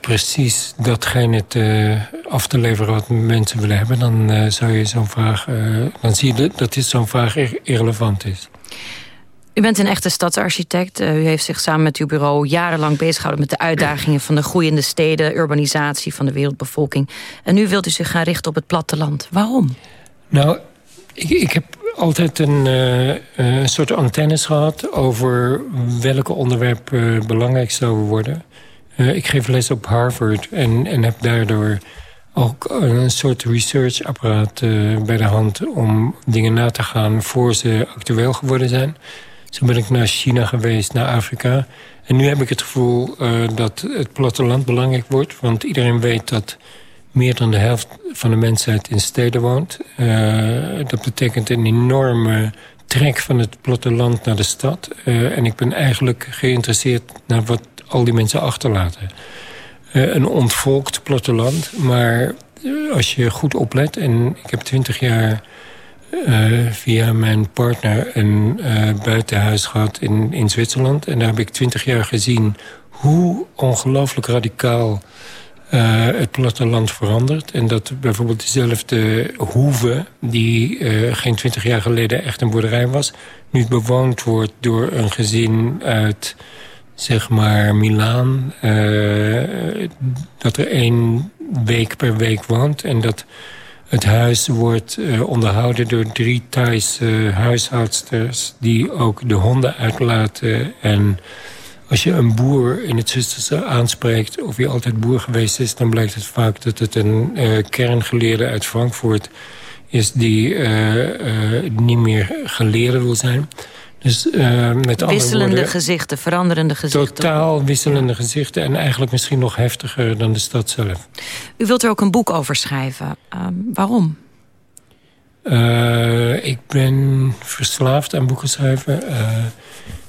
precies datgene te, af te leveren wat mensen willen hebben... dan zou je zo'n vraag... Dan zie je dat dit zo'n vraag irrelevant is. U bent een echte stadsarchitect. u heeft zich samen met uw bureau jarenlang bezighouden... met de uitdagingen van de groeiende steden... urbanisatie van de wereldbevolking. En nu wilt u zich gaan richten op het platteland. Waarom? Nou, ik, ik heb altijd een uh, soort antennes gehad... over welke onderwerpen belangrijk zouden worden. Uh, ik geef les op Harvard en, en heb daardoor ook een soort researchapparaat bij de hand... om dingen na te gaan voor ze actueel geworden zijn. Zo ben ik naar China geweest, naar Afrika. En nu heb ik het gevoel dat het platteland belangrijk wordt. Want iedereen weet dat meer dan de helft van de mensheid in steden woont. Uh, dat betekent een enorme trek van het platteland naar de stad. Uh, en ik ben eigenlijk geïnteresseerd naar wat al die mensen achterlaten. Een ontvolkt platteland, maar als je goed oplet... en ik heb twintig jaar via mijn partner een buitenhuis gehad in, in Zwitserland... en daar heb ik twintig jaar gezien hoe ongelooflijk radicaal uh, het platteland verandert. En dat bijvoorbeeld dezelfde hoeve... die geen twintig jaar geleden echt een boerderij was... nu bewoond wordt door een gezin uit, zeg maar, Milaan. Dat er één week per week woont. En dat het huis wordt onderhouden door drie Thaise huishoudsters... die ook de honden uitlaten en als je een boer in het Zwitserse aanspreekt... of hij altijd boer geweest is... dan blijkt het vaak dat het een uh, kerngeleerde uit Frankfurt is... die uh, niet meer geleerde wil zijn. Dus, met wisselende woorden, gezichten, veranderende gezichten. Totaal wisselende gezichten en eigenlijk misschien nog heftiger dan de stad zelf. U wilt er ook een boek over schrijven. Ehm, waarom? ik ben verslaafd aan boeken schrijven...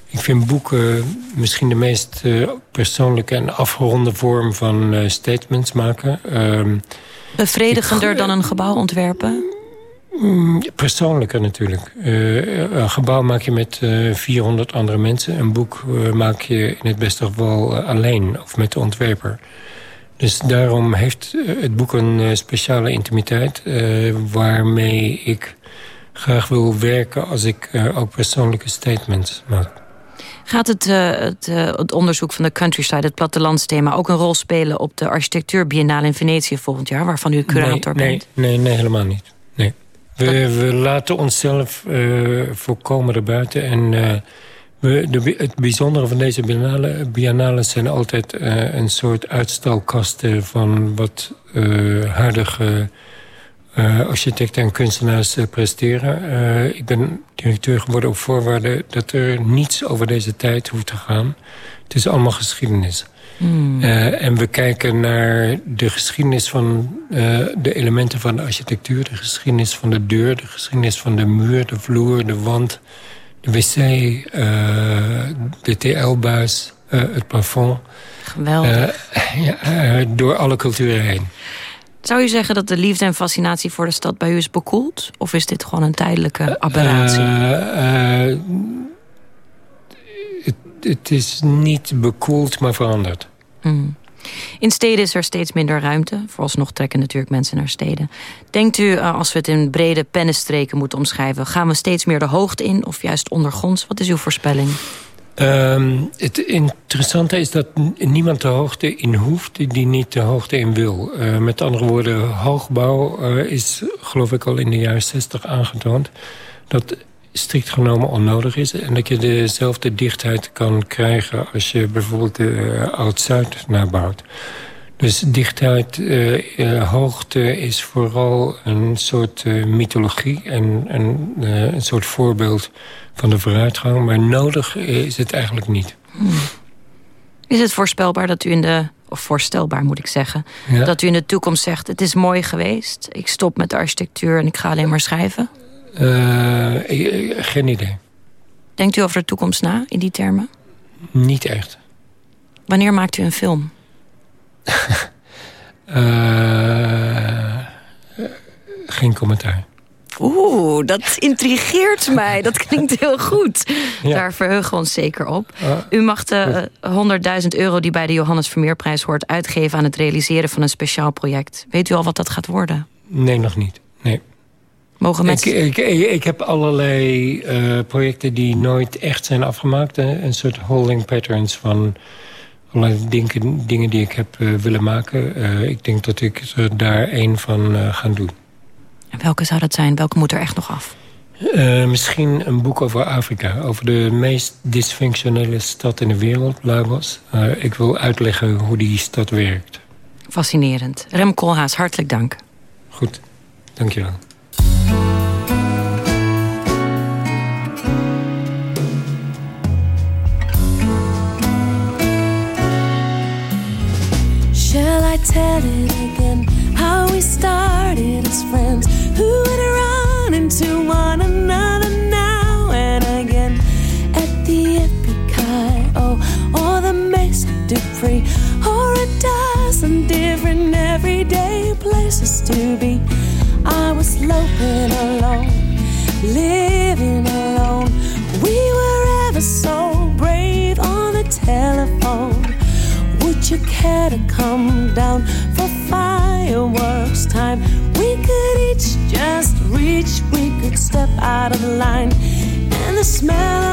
Ik vind boeken misschien de meest persoonlijke en afgeronde vorm van statements maken. Uh, Bevredigender ik, dan een gebouw ontwerpen? Persoonlijker natuurlijk. Uh, een gebouw maak je met 400 andere mensen. Een boek maak je in het beste geval alleen of met de ontwerper. Dus daarom heeft het boek een speciale intimiteit... waarmee ik graag wil werken als ik ook persoonlijke statements maak. Gaat het, uh, het, uh, het, onderzoek van de countryside, het plattelandsthema... ook een rol spelen op de architectuur biennale in Venetië volgend jaar... waarvan u curator nee, bent? Nee, nee, helemaal niet. Nee. We, laten onszelf uh, voorkomen erbuiten. En we, de, het bijzondere van deze biennale, biennales zijn altijd een soort uitstalkasten... van wat huidige architecten en kunstenaars presteren. Ik ben directeur geworden op voorwaarde dat er niets over deze tijd hoeft te gaan. Het is allemaal geschiedenis. Hmm. en we kijken naar de geschiedenis van de elementen van de architectuur... de geschiedenis van de deur, de geschiedenis van de muur, de vloer, de wand... de wc, de TL-buis, het plafond. Geweldig. ja, door alle culturen heen. Zou je zeggen dat de liefde en fascinatie voor de stad bij u is bekoeld? Of is dit gewoon een tijdelijke aberratie? Het, het, is niet bekoeld, maar veranderd. Hmm. In steden is er steeds minder ruimte. Vooralsnog trekken natuurlijk mensen naar steden. Denkt u, uh, als we het in brede pennenstreken moeten omschrijven... gaan we steeds meer de hoogte in of juist ondergronds? Wat is uw voorspelling? Um, het interessante is dat niemand de hoogte in hoeft die niet de hoogte in wil. Uh, met andere woorden, hoogbouw uh, is geloof ik al in de jaren 60 aangetoond... dat strikt genomen onnodig is. En dat je dezelfde dichtheid kan krijgen als je bijvoorbeeld de uh, Oud-Zuid nabouwt. Dus dichtheid, uh, hoogte is vooral een soort mythologie en, en een soort voorbeeld van de vooruitgang. Maar nodig is het eigenlijk niet. Hmm. Is het voorspelbaar dat u in de... of voorstelbaar moet ik zeggen... dat u in de toekomst zegt... het is mooi geweest, ik stop met de architectuur... en ik ga alleen maar schrijven? Uh, geen idee. Denkt u over de toekomst na in die termen? Niet echt. Wanneer maakt u een film? Uh, geen commentaar. Oeh, dat intrigeert mij. Dat klinkt heel goed. Daar verheugen we ons zeker op. U mag de 100.000 euro die bij de Johannes Vermeerprijs hoort... uitgeven aan het realiseren van een speciaal project. Weet u al wat dat gaat worden? Nee, nog niet. Nee. Mogen mensen... ik, ik, ik, heb allerlei uh, projecten die nooit echt zijn afgemaakt. Een soort holding patterns van allerlei dingen, dingen die ik heb uh, willen maken. Uh, ik denk dat ik er daar één van ga doen. En welke zou dat zijn? Welke moet er echt nog af? Misschien een boek over Afrika. Over de meest dysfunctionele stad in de wereld, Lagos. Ik wil uitleggen hoe die stad werkt. Fascinerend. Rem Koolhaas, hartelijk dank. Goed, dankjewel. Shall I tell it again? How we started as friends. Who would run into one another now and again? At the Epic oh, or the Mesa Dupree Or a dozen different everyday places to be I was loping alone, living alone We were ever so brave on the telephone would you care to come down for fireworks time? We could each just reach, we could step out of the line. And the smell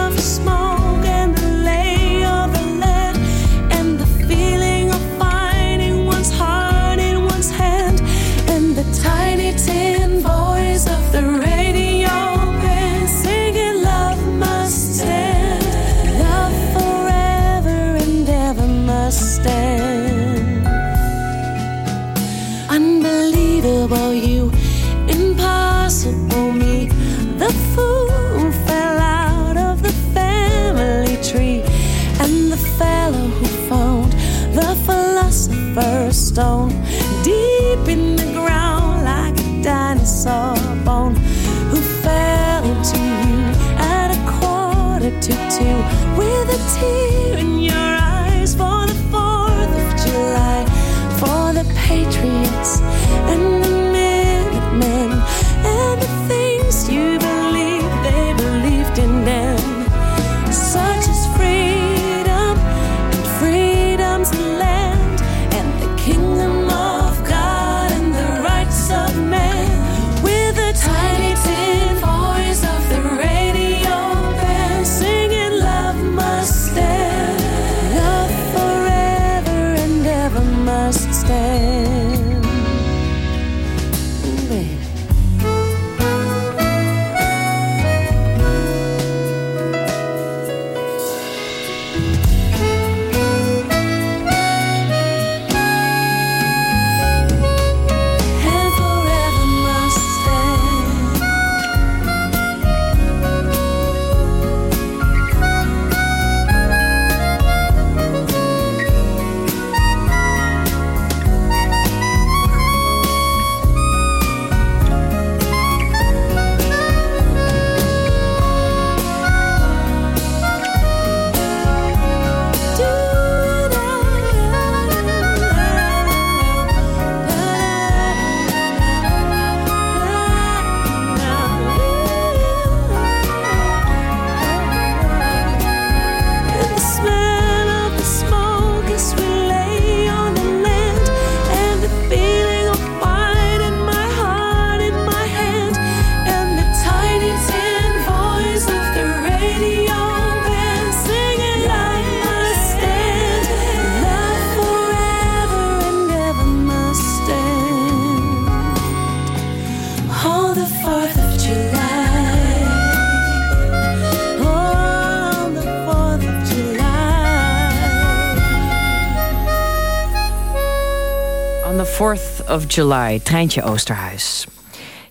of July, Treintje Oosterhuis.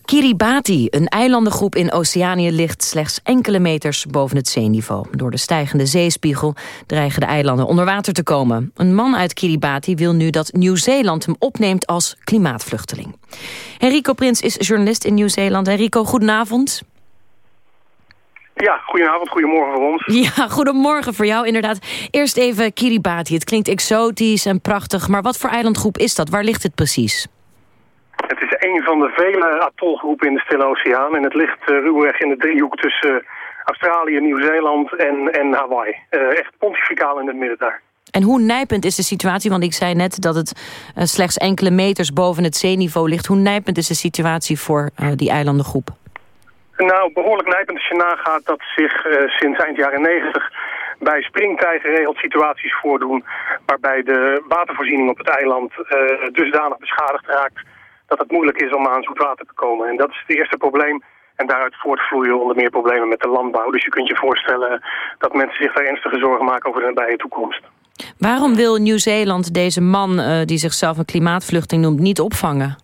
Kiribati, een eilandengroep in Oceanië, ligt slechts enkele meters boven het zeeniveau. Door de stijgende zeespiegel dreigen de eilanden onder water te komen. Een man uit Kiribati wil nu dat Nieuw-Zeeland hem opneemt als klimaatvluchteling. Enrico Prins is journalist in Nieuw-Zeeland. Enrico, goedenavond. Ja, goedenavond, goedemorgen voor ons. Ja, goedemorgen voor jou inderdaad. Eerst even Kiribati. Het klinkt exotisch en prachtig, maar wat voor eilandgroep is dat? Waar ligt het precies? Het is een van de vele atolgroepen in de Stille Oceaan. En het ligt uh, ruwweg in de driehoek tussen Australië, Nieuw-Zeeland en, en Hawaii. Uh, echt pontificaal in het midden daar. En hoe nijpend is de situatie? Want ik zei net dat het slechts enkele meters boven het zeeniveau ligt. Hoe nijpend is de situatie voor die eilandengroep? Nou, behoorlijk nijpend als je nagaat dat zich uh, sinds eind jaren negentig bij springtij geregeld situaties voordoen waarbij de watervoorziening op het eiland uh, dusdanig beschadigd raakt dat het moeilijk is om aan zoet water te komen. En dat is het eerste probleem. En daaruit voortvloeien onder meer problemen met de landbouw. Dus je kunt je voorstellen dat mensen zich daar ernstige zorgen maken over de nabije toekomst. Waarom wil Nieuw-Zeeland deze man, uh, die zichzelf een klimaatvluchting noemt, niet opvangen?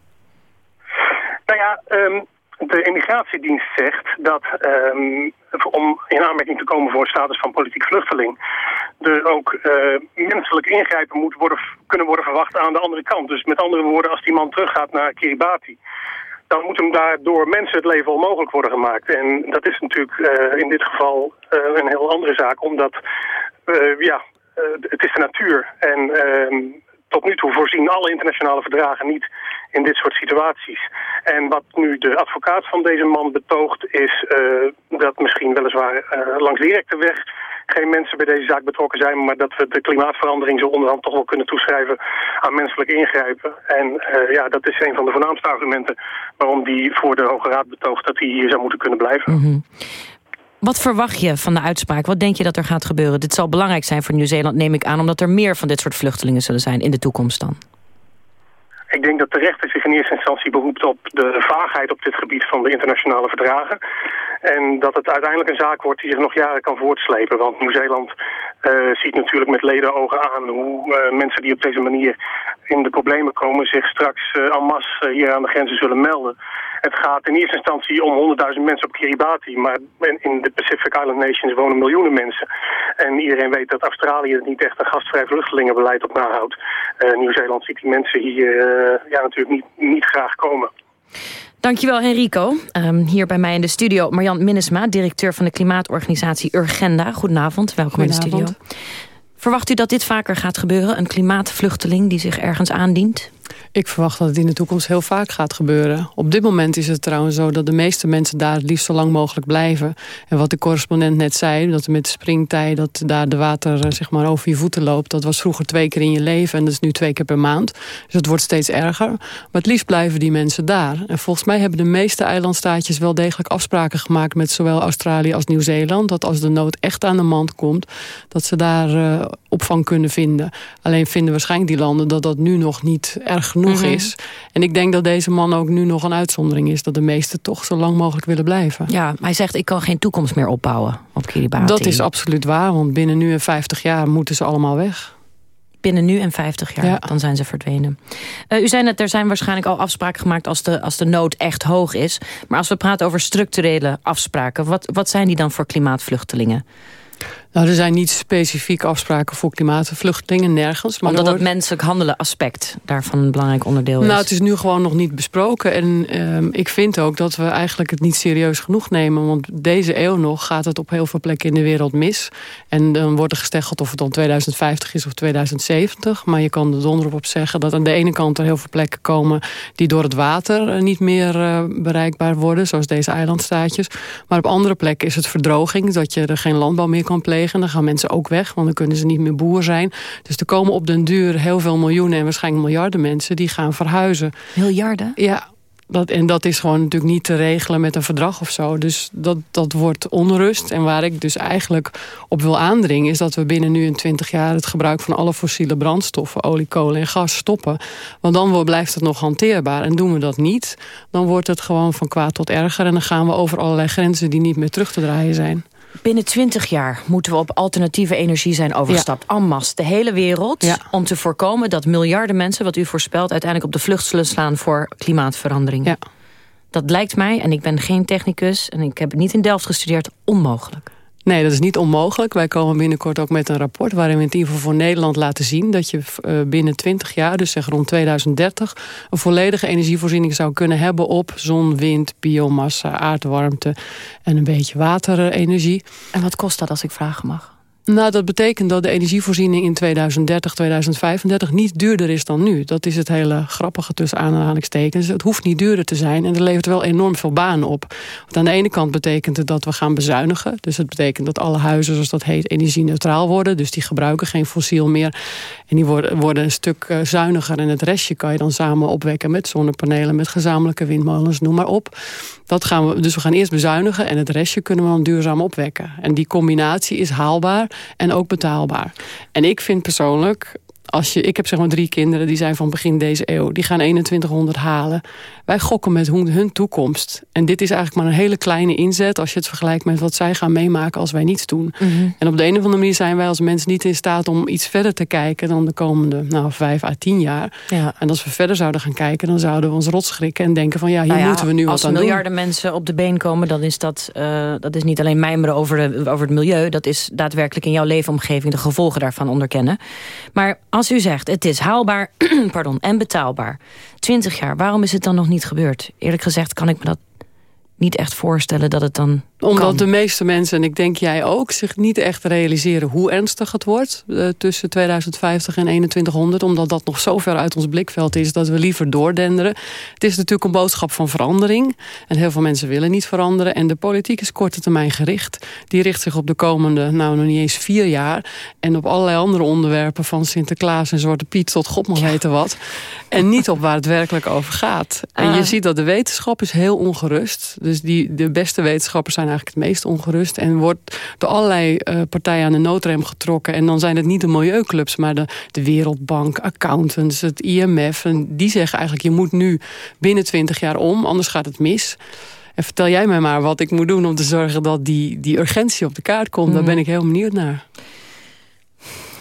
Nou ja, um, de immigratiedienst zegt dat um, om in aanmerking te komen voor status van politiek vluchteling... er ook uh, menselijk ingrijpen moet worden, kunnen worden verwacht aan de andere kant. Dus met andere woorden, als die man teruggaat naar Kiribati... dan moet hem daar door mensen het leven onmogelijk worden gemaakt. En dat is natuurlijk uh, in dit geval uh, een heel andere zaak, omdat... ja, het is de natuur en ehm, tot nu toe voorzien alle internationale verdragen niet in dit soort situaties. En wat nu de advocaat van deze man betoogt is uh, dat misschien weliswaar uh, langs directe weg geen mensen bij deze zaak betrokken zijn, maar dat we de klimaatverandering zo onderhand toch wel kunnen toeschrijven aan menselijk ingrijpen. En uh, ja, dat is een van de voornaamste argumenten waarom die voor de Hoge Raad betoogt dat hij hier zou moeten kunnen blijven. -hmm. Wat verwacht je van de uitspraak? Wat denk je dat er gaat gebeuren? Dit zal belangrijk zijn voor Nieuw-Zeeland, neem ik aan... omdat er meer van dit soort vluchtelingen zullen zijn in de toekomst dan. Ik denk dat de rechter zich in eerste instantie beroept op de vaagheid op dit gebied van de internationale verdragen. En dat het uiteindelijk een zaak wordt die zich nog jaren kan voortslepen. Want Nieuw-Zeeland ziet natuurlijk met ledenogen aan hoe uh, mensen die op deze manier in de problemen komen zich straks uh, en masse hier aan de grenzen zullen melden. Het gaat in eerste instantie om 100.000 mensen op Kiribati, maar in de Pacific Island Nations wonen miljoenen mensen. En iedereen weet dat Australië het niet echt een gastvrij vluchtelingenbeleid op nahoudt. Nieuw-Zeeland ziet die mensen hier ja, natuurlijk niet, niet graag komen. Dankjewel Enrico. Um, hier bij mij in de studio Marjan Minnesma, directeur van de klimaatorganisatie Urgenda. Goedenavond, welkom Goedenavond. in de studio. Verwacht u dat dit vaker gaat gebeuren? Een klimaatvluchteling die zich ergens aandient? Ik verwacht dat het in de toekomst heel vaak gaat gebeuren. Op dit moment is het trouwens zo dat de meeste mensen daar het liefst zo lang mogelijk blijven. En wat de correspondent net zei, dat met de springtij dat daar de water zeg maar, over je voeten loopt. Dat was vroeger twee keer in je leven en dat is nu twee keer per maand. Dus het wordt steeds erger. Maar het liefst blijven die mensen daar. En volgens mij hebben de meeste eilandstaatjes wel degelijk afspraken gemaakt met zowel Australië als Nieuw-Zeeland. Dat als de nood echt aan de mand komt, dat ze daar uh, opvang kunnen vinden. Alleen vinden waarschijnlijk die landen dat dat nu nog niet erg genoeg mm -hmm. is. En ik denk dat deze man ook nu nog een uitzondering is. Dat de meesten toch zo lang mogelijk willen blijven. Ja, hij zegt ik kan geen toekomst meer opbouwen op Kiribati. Dat is absoluut waar, want binnen nu en 50 jaar moeten ze allemaal weg. Binnen nu en 50 jaar, ja. dan zijn ze verdwenen. Uh, u zei net, er zijn waarschijnlijk al afspraken gemaakt als de, als de nood echt hoog is. Maar als we praten over structurele afspraken, wat, wat zijn die dan voor klimaatvluchtelingen? Nou, er zijn niet specifiek afspraken voor klimaatvluchtelingen, nergens. Maar Omdat het menselijk handelen aspect daarvan een belangrijk onderdeel is. Nou, het is nu gewoon nog niet besproken. En uh, ik vind ook dat we eigenlijk het niet serieus genoeg nemen. Want deze eeuw nog gaat het op heel veel plekken in de wereld mis. En dan wordt er gesteggeld of het dan 2050 is of 2070. Maar je kan er donder op zeggen dat aan de ene kant er heel veel plekken komen... die door het water niet meer uh, bereikbaar worden, zoals deze eilandstaatjes. Maar op andere plekken is het verdroging, dat je er geen landbouw meer kan plegen. Dan gaan mensen ook weg, want dan kunnen ze niet meer boer zijn. Dus er komen op den duur heel veel miljoenen en waarschijnlijk miljarden mensen... die gaan verhuizen. Miljarden? Ja, dat, en dat is gewoon natuurlijk niet te regelen met een verdrag of zo. Dus dat, dat wordt onrust. En waar ik dus eigenlijk op wil aandringen... is dat we binnen nu in 20 jaar het gebruik van alle fossiele brandstoffen... olie, kolen en gas stoppen. Want dan blijft het nog hanteerbaar. En doen we dat niet, dan wordt het gewoon van kwaad tot erger. En dan gaan we over allerlei grenzen die niet meer terug te draaien zijn. Binnen 20 jaar moeten we op alternatieve energie zijn overgestapt. Ja. Masse, de hele wereld. Ja. Om te voorkomen dat miljarden mensen, wat u voorspelt... uiteindelijk op de vlucht zullen slaan voor klimaatverandering. Ja. Dat lijkt mij, en ik ben geen technicus... en ik heb niet in Delft gestudeerd, onmogelijk. Nee, dat is niet onmogelijk. Wij komen binnenkort ook met een rapport... waarin we in ieder voor Nederland laten zien... dat je uh, binnen 20 jaar, dus zeg rond 2030... een volledige energievoorziening zou kunnen hebben op zon, wind, biomassa, aardwarmte... en een beetje waterenergie. En wat kost dat als ik vragen mag? Nou, dat betekent dat de energievoorziening in 2030, 2035 niet duurder is dan nu. Dat is het hele grappige tussen aanhalingstekens. Het hoeft niet duurder te zijn en er levert wel enorm veel banen op. Want aan de ene kant betekent het dat we gaan bezuinigen. Dus het betekent dat alle huizen, zoals dat heet, energie-neutraal worden. Dus die gebruiken geen fossiel meer. En die worden, worden een stuk eh, zuiniger. En het restje kan je dan samen opwekken met zonnepanelen, met gezamenlijke windmolens, noem maar op. Dat gaan we, dus we gaan eerst bezuinigen en het restje kunnen we dan duurzaam opwekken. En die combinatie is haalbaar en ook betaalbaar. En ik vind persoonlijk, als je, ik heb zeg maar drie kinderen die zijn van begin deze eeuw. Die gaan 2100 halen. Wij gokken met hun toekomst. En dit is eigenlijk maar een hele kleine inzet... als je het vergelijkt met wat zij gaan meemaken als wij niets doen. Mhm. En op de een of andere manier zijn wij als mensen niet in staat... om iets verder te kijken dan de komende nou, vijf à tien jaar. Ja. En als we verder zouden gaan kijken... dan zouden we ons rotschrikken en denken van... ja, hier nou moeten we nu wat aan doen. Als miljarden mensen op de been komen... dan is dat, uh, dat is niet alleen mijmeren over, de, over het milieu... dat is daadwerkelijk in jouw leefomgeving... de gevolgen daarvan onderkennen. Maar als u zegt, het is haalbaar pardon, en betaalbaar. 20 jaar, waarom is het dan nog niet gebeurd? Eerlijk gezegd kan ik me dat niet echt voorstellen dat het dan Omdat de meeste mensen, en ik denk jij ook... zich niet echt realiseren hoe ernstig het wordt... Uh, tussen 2050 en 2100. Omdat dat nog zo ver uit ons blikveld is... dat we liever doordenderen. Het is natuurlijk een boodschap van verandering. En heel veel mensen willen niet veranderen. En de politiek is korte termijn gericht. Die richt zich op de komende, nou nog niet eens vier jaar. En op allerlei andere onderwerpen... van Sinterklaas en Zwarte Piet tot god mag weten wat. En niet op waar het werkelijk over gaat. En je ah. ziet dat de wetenschap is heel ongerust dus die, de beste wetenschappers zijn eigenlijk het meest ongerust. En wordt door allerlei uh, partijen aan de noodrem getrokken. En dan zijn het niet de milieuclubs, maar de, de Wereldbank, accountants, het IMF. En die zeggen eigenlijk, je moet nu binnen 20 jaar om, anders gaat het mis. En vertel jij mij maar wat ik moet doen om te zorgen dat die, die urgentie op de kaart komt. Daar mhm. ben ik heel benieuwd naar.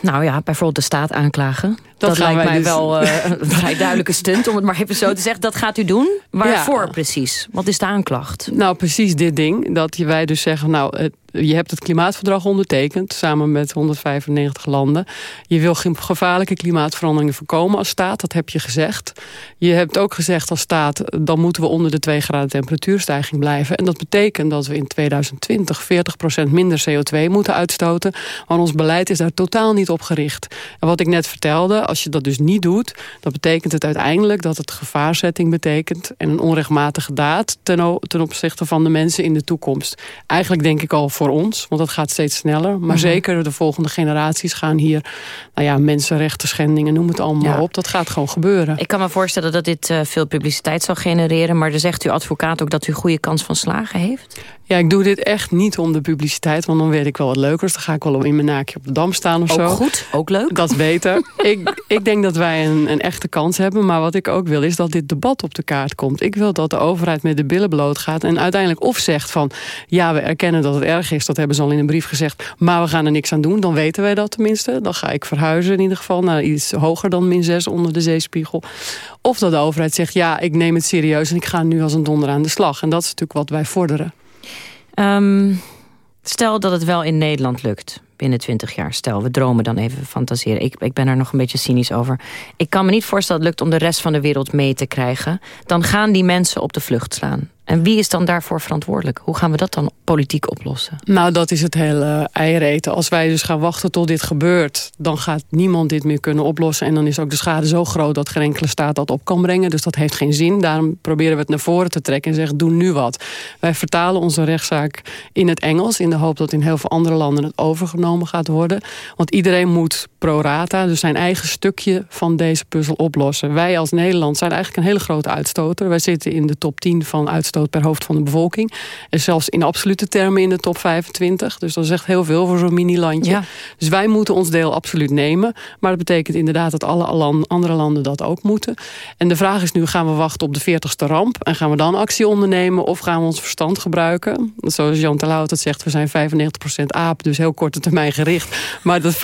Nou ja, bijvoorbeeld de staat aanklagen. Dat, lijkt mij dus. wel uh, een vrij duidelijke stunt, om het maar even zo te zeggen. Dat gaat u doen? Waarvoor precies? Wat is de aanklacht? Nou, precies dit ding. Dat wij dus zeggen, nou, het, je hebt het klimaatverdrag ondertekend... samen met 195 landen. Je wil gevaarlijke klimaatveranderingen voorkomen als staat. Dat heb je gezegd. Je hebt ook gezegd als staat... dan moeten we onder de 2 graden temperatuurstijging blijven. En dat betekent dat we in 2020 40% minder CO2 moeten uitstoten. Maar ons beleid is daar totaal niet op gericht. En wat ik net vertelde, als je dat dus niet doet... dat betekent het uiteindelijk dat het gevaarzetting betekent... en een onrechtmatige daad ten, ten opzichte van de mensen in de toekomst. Eigenlijk denk ik al voor voor ons, want dat gaat steeds sneller. Maar mhm. zeker de volgende generaties gaan hier... nou ja, mensenrechten schendingen, noem het allemaal op. Dat gaat gewoon gebeuren. Ik kan me voorstellen dat dit uh, veel publiciteit zal genereren... maar dan zegt uw advocaat ook dat u goede kans van slagen heeft? Ja, ik doe dit echt niet om de publiciteit, want dan weet ik wel wat leukers. Dan ga ik wel in mijn naakje op de dam staan of ook zo. Ook goed, ook leuk. Dat is beter. ik, ik denk dat wij een, een echte kans hebben. Maar wat ik ook wil, is dat dit debat op de kaart komt. Ik wil dat de overheid met de billen bloot gaat. En uiteindelijk of zegt van... ja, we erkennen dat het erg is. Dat hebben ze al in een brief gezegd. Maar we gaan er niks aan doen. Dan weten wij dat tenminste. Dan ga ik verhuizen in ieder geval naar iets hoger dan min 6 onder de zeespiegel. Of dat de overheid zegt, ja, ik neem het serieus... en ik ga nu als een donder aan de slag. En dat is natuurlijk wat wij vorderen. Um, stel dat het wel in Nederland lukt binnen 20 jaar. Stel, we dromen dan even fantaseren. Ik, ik ben er nog een beetje cynisch over. Ik kan me niet voorstellen dat het lukt om de rest van de wereld mee te krijgen. Dan gaan die mensen op de vlucht slaan. En wie is dan daarvoor verantwoordelijk? Hoe gaan we dat dan politiek oplossen? Nou, dat is het hele eiereten. Als wij dus gaan wachten tot dit gebeurt... dan gaat niemand dit meer kunnen oplossen. En dan is ook de schade zo groot dat geen enkele staat dat op kan brengen. Dus dat heeft geen zin. Daarom proberen we het naar voren te trekken en zeggen... doe nu wat. Wij vertalen onze rechtszaak in het Engels... in de hoop dat in heel veel andere landen het overgenomen gaat worden. Want iedereen moet pro rata, dus zijn eigen stukje van deze puzzel oplossen. Wij als Nederland zijn eigenlijk een hele grote uitstoter. Wij zitten in de top 10 van uitstoot per hoofd van de bevolking. En zelfs in absolute termen in de top 25. Dus dat is echt heel veel voor zo'n mini-landje. Dus wij moeten ons deel absoluut nemen. Maar dat betekent inderdaad dat alle andere landen dat ook moeten. En de vraag is nu, gaan we wachten op de 40ste ramp? En gaan we dan actie ondernemen? Of gaan we ons verstand gebruiken? Zoals Jan Terlouw het zegt, we zijn 95% aap. Dus heel korte termijn mij gericht. Maar dat 5%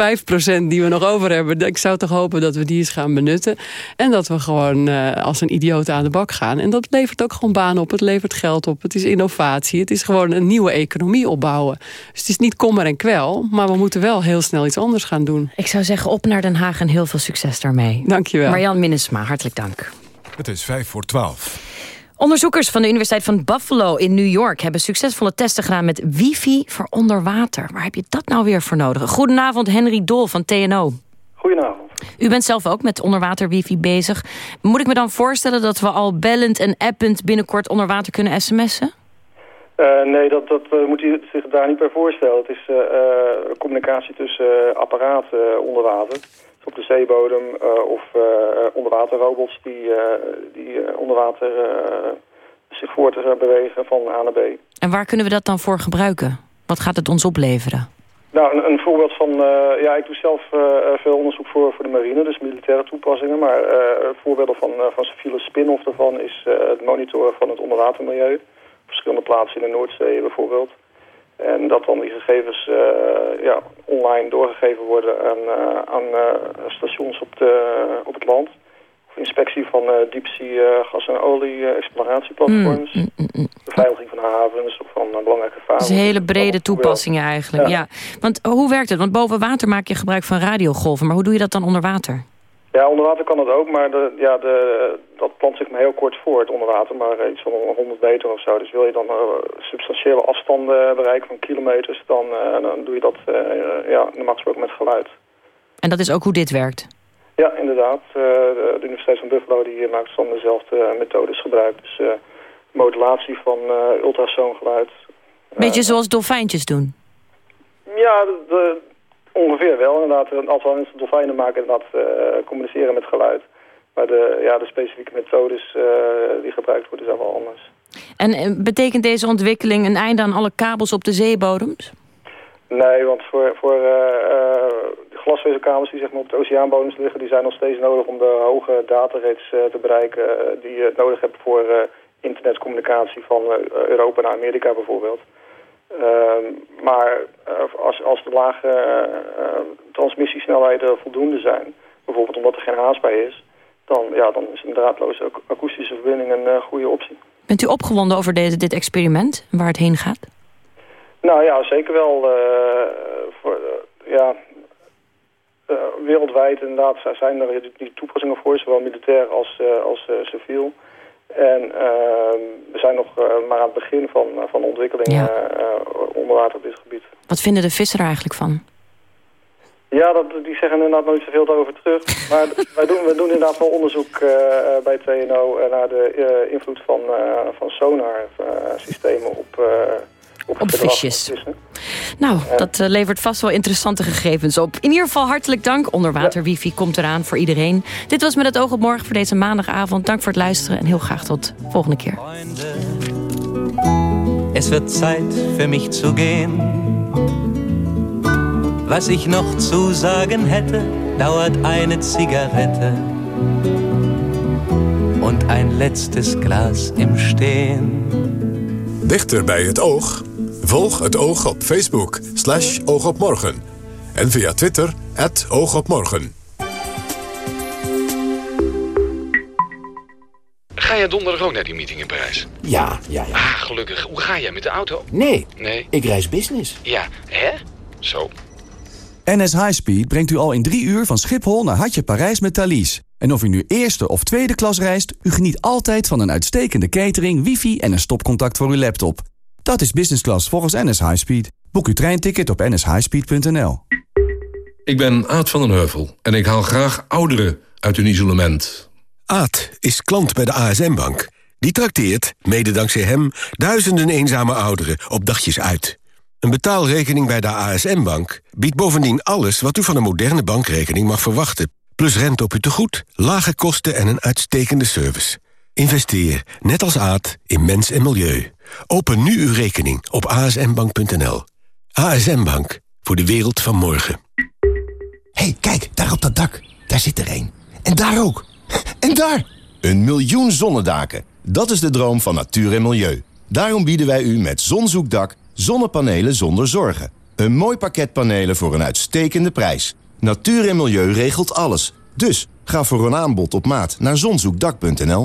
die we nog over hebben... ik zou toch hopen dat we die eens gaan benutten. En dat we gewoon uh, als een idioot aan de bak gaan. En dat levert ook gewoon banen op. Het levert geld op. Het is innovatie. Het is gewoon een nieuwe economie opbouwen. Dus het is niet kommer en kwel. Maar we moeten wel heel snel iets anders gaan doen. Ik zou zeggen op naar Den Haag en heel veel succes daarmee. Dankjewel. Marjan Minnesma, hartelijk dank. Het is vijf voor twaalf. Onderzoekers van de Universiteit van Buffalo in New York... hebben succesvolle testen gedaan met wifi voor onder water. Waar heb je dat nou weer voor nodig? Goedenavond, Henry Dol van TNO. Goedenavond. U bent zelf ook met onderwater wifi bezig. Moet ik me dan voorstellen dat we al bellend en append... binnenkort onder water kunnen sms'en? Uh, nee, dat, dat uh, moet u zich daar niet bij voorstellen. Het is uh, communicatie tussen apparaten onder water op de zeebodem of onderwaterrobots die, die onder water zich voort bewegen van A naar B. En waar kunnen we dat dan voor gebruiken? Wat gaat het ons opleveren? Nou, een, een voorbeeld van... ja, ik doe zelf veel onderzoek voor, voor de marine, dus militaire toepassingen. Maar voorbeelden van, van civiele spin-off daarvan is het monitoren van het onderwatermilieu. Verschillende plaatsen in de Noordzee bijvoorbeeld. En dat dan die gegevens uh, ja, online doorgegeven worden aan, uh, aan uh, stations op, de, op het land. Inspectie van diepzee gas- en olie-exploratieplatforms. Mm, mm, mm, Beveiliging van havens of van belangrijke. Dat is hele brede toepassingen eigenlijk. Ja. ja. Want hoe werkt het? Want boven water maak je gebruik van radiogolven. Maar hoe doe je dat dan onder water? Ja, onder water kan dat ook, maar de, ja, de, dat plant zich maar heel kort voort onder water, maar iets van 100 meter of zo. Dus wil je dan uh, substantiële afstanden bereiken van kilometers, dan, uh, dan doe je dat uh, ja, normaal gesproken met geluid. En dat is ook hoe dit werkt? Ja, inderdaad. De, de, Universiteit van Buffalo die maakt van dezelfde methodes gebruik. Dus modulatie van ultrasoongeluid. Beetje zoals dolfijntjes doen? Ja, de, Ongeveer wel, inderdaad. Als we dolfijnen maken, inderdaad communiceren met geluid. Maar de, ja, de specifieke methodes die gebruikt worden zijn wel anders. En betekent deze ontwikkeling een einde aan alle kabels op de zeebodems? Nee, want voor, voor glasvezelkabels die zeg maar, op de oceaanbodems liggen... die zijn nog steeds nodig om de hoge datarates te bereiken... die je nodig hebt voor internetcommunicatie van Europa naar Amerika bijvoorbeeld. Ehm, maar als, als de lage transmissiesnelheden voldoende zijn, bijvoorbeeld omdat er geen haast bij is, dan, ja, dan is een draadloze akoestische verbinding een goede optie. Bent u opgewonden over dit experiment en waar het heen gaat? Nou ja, zeker wel. voor, ja, wereldwijd inderdaad zijn er die toepassingen voor, zowel militair als, als civiel. En uh, we zijn nog uh, maar aan het begin van, van de ontwikkeling ja. onder water op dit gebied. Wat vinden de vissen er eigenlijk van? Ja, dat, die zeggen inderdaad nooit zoveel over terug. Maar wij, doen, we doen inderdaad wel onderzoek bij TNO naar de invloed van, van sonar-systemen op op visjes. Nou, dat uh, levert vast wel interessante gegevens op. In ieder geval hartelijk dank. Onderwater wifi komt eraan voor iedereen. Dit was Met het oog op morgen voor deze maandagavond. Dank voor het luisteren en heel graag tot volgende keer. Es wird Zeit für mich zu gehen. Was ich noch zu sagen hätte, dauert eine Zigarette und ein letztes Glas im Stehen. Dichter bij het oog Volg het oog op Facebook, slash oogopmorgen. En via Twitter, het oogopmorgen. Ga jij donderdag ook naar die meeting in Parijs? Ja, ja, ja. Ah, gelukkig. Hoe ga jij met de auto? Nee. Nee? Ik reis business. Ja, hè? Zo. NS Highspeed brengt u al in drie uur van Schiphol naar Hartje Parijs met Thalys. En of u nu eerste of tweede klas reist, u geniet altijd van een uitstekende catering, wifi en een stopcontact voor uw laptop. Dat is business class volgens NS Highspeed. Boek uw treinticket op nshighspeed.nl. Ik ben Aad van den Heuvel en ik haal graag ouderen uit hun isolement. Aad is klant bij de ASM-bank. Die trakteert, mede dankzij hem, duizenden eenzame ouderen op dagjes uit. Een betaalrekening bij de ASM-bank biedt bovendien alles... wat u van een moderne bankrekening mag verwachten. Plus rente op uw tegoed, lage kosten en een uitstekende service. Investeer, net als Aad, in mens en milieu. Open nu uw rekening op asmbank.nl. ASM Bank, voor de wereld van morgen. hey, kijk, daar op dat dak. Daar zit er een. En daar ook. En daar! Een miljoen zonnedaken. Dat is de droom van natuur en milieu. Daarom bieden wij u met Zonzoekdak zonnepanelen zonder zorgen. Een mooi pakket panelen voor een uitstekende prijs. Natuur en milieu regelt alles. Dus ga voor een aanbod op maat naar zonzoekdak.nl.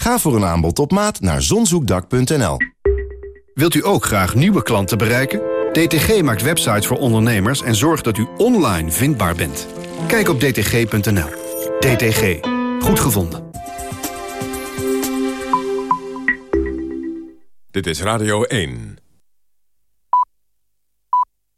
Ga voor een aanbod op maat naar zonzoekdak.nl. Wilt u ook graag nieuwe klanten bereiken? DTG maakt websites voor ondernemers en zorgt dat u online vindbaar bent. Kijk op dtg.nl. DTG. Goed gevonden. Dit is Radio 1.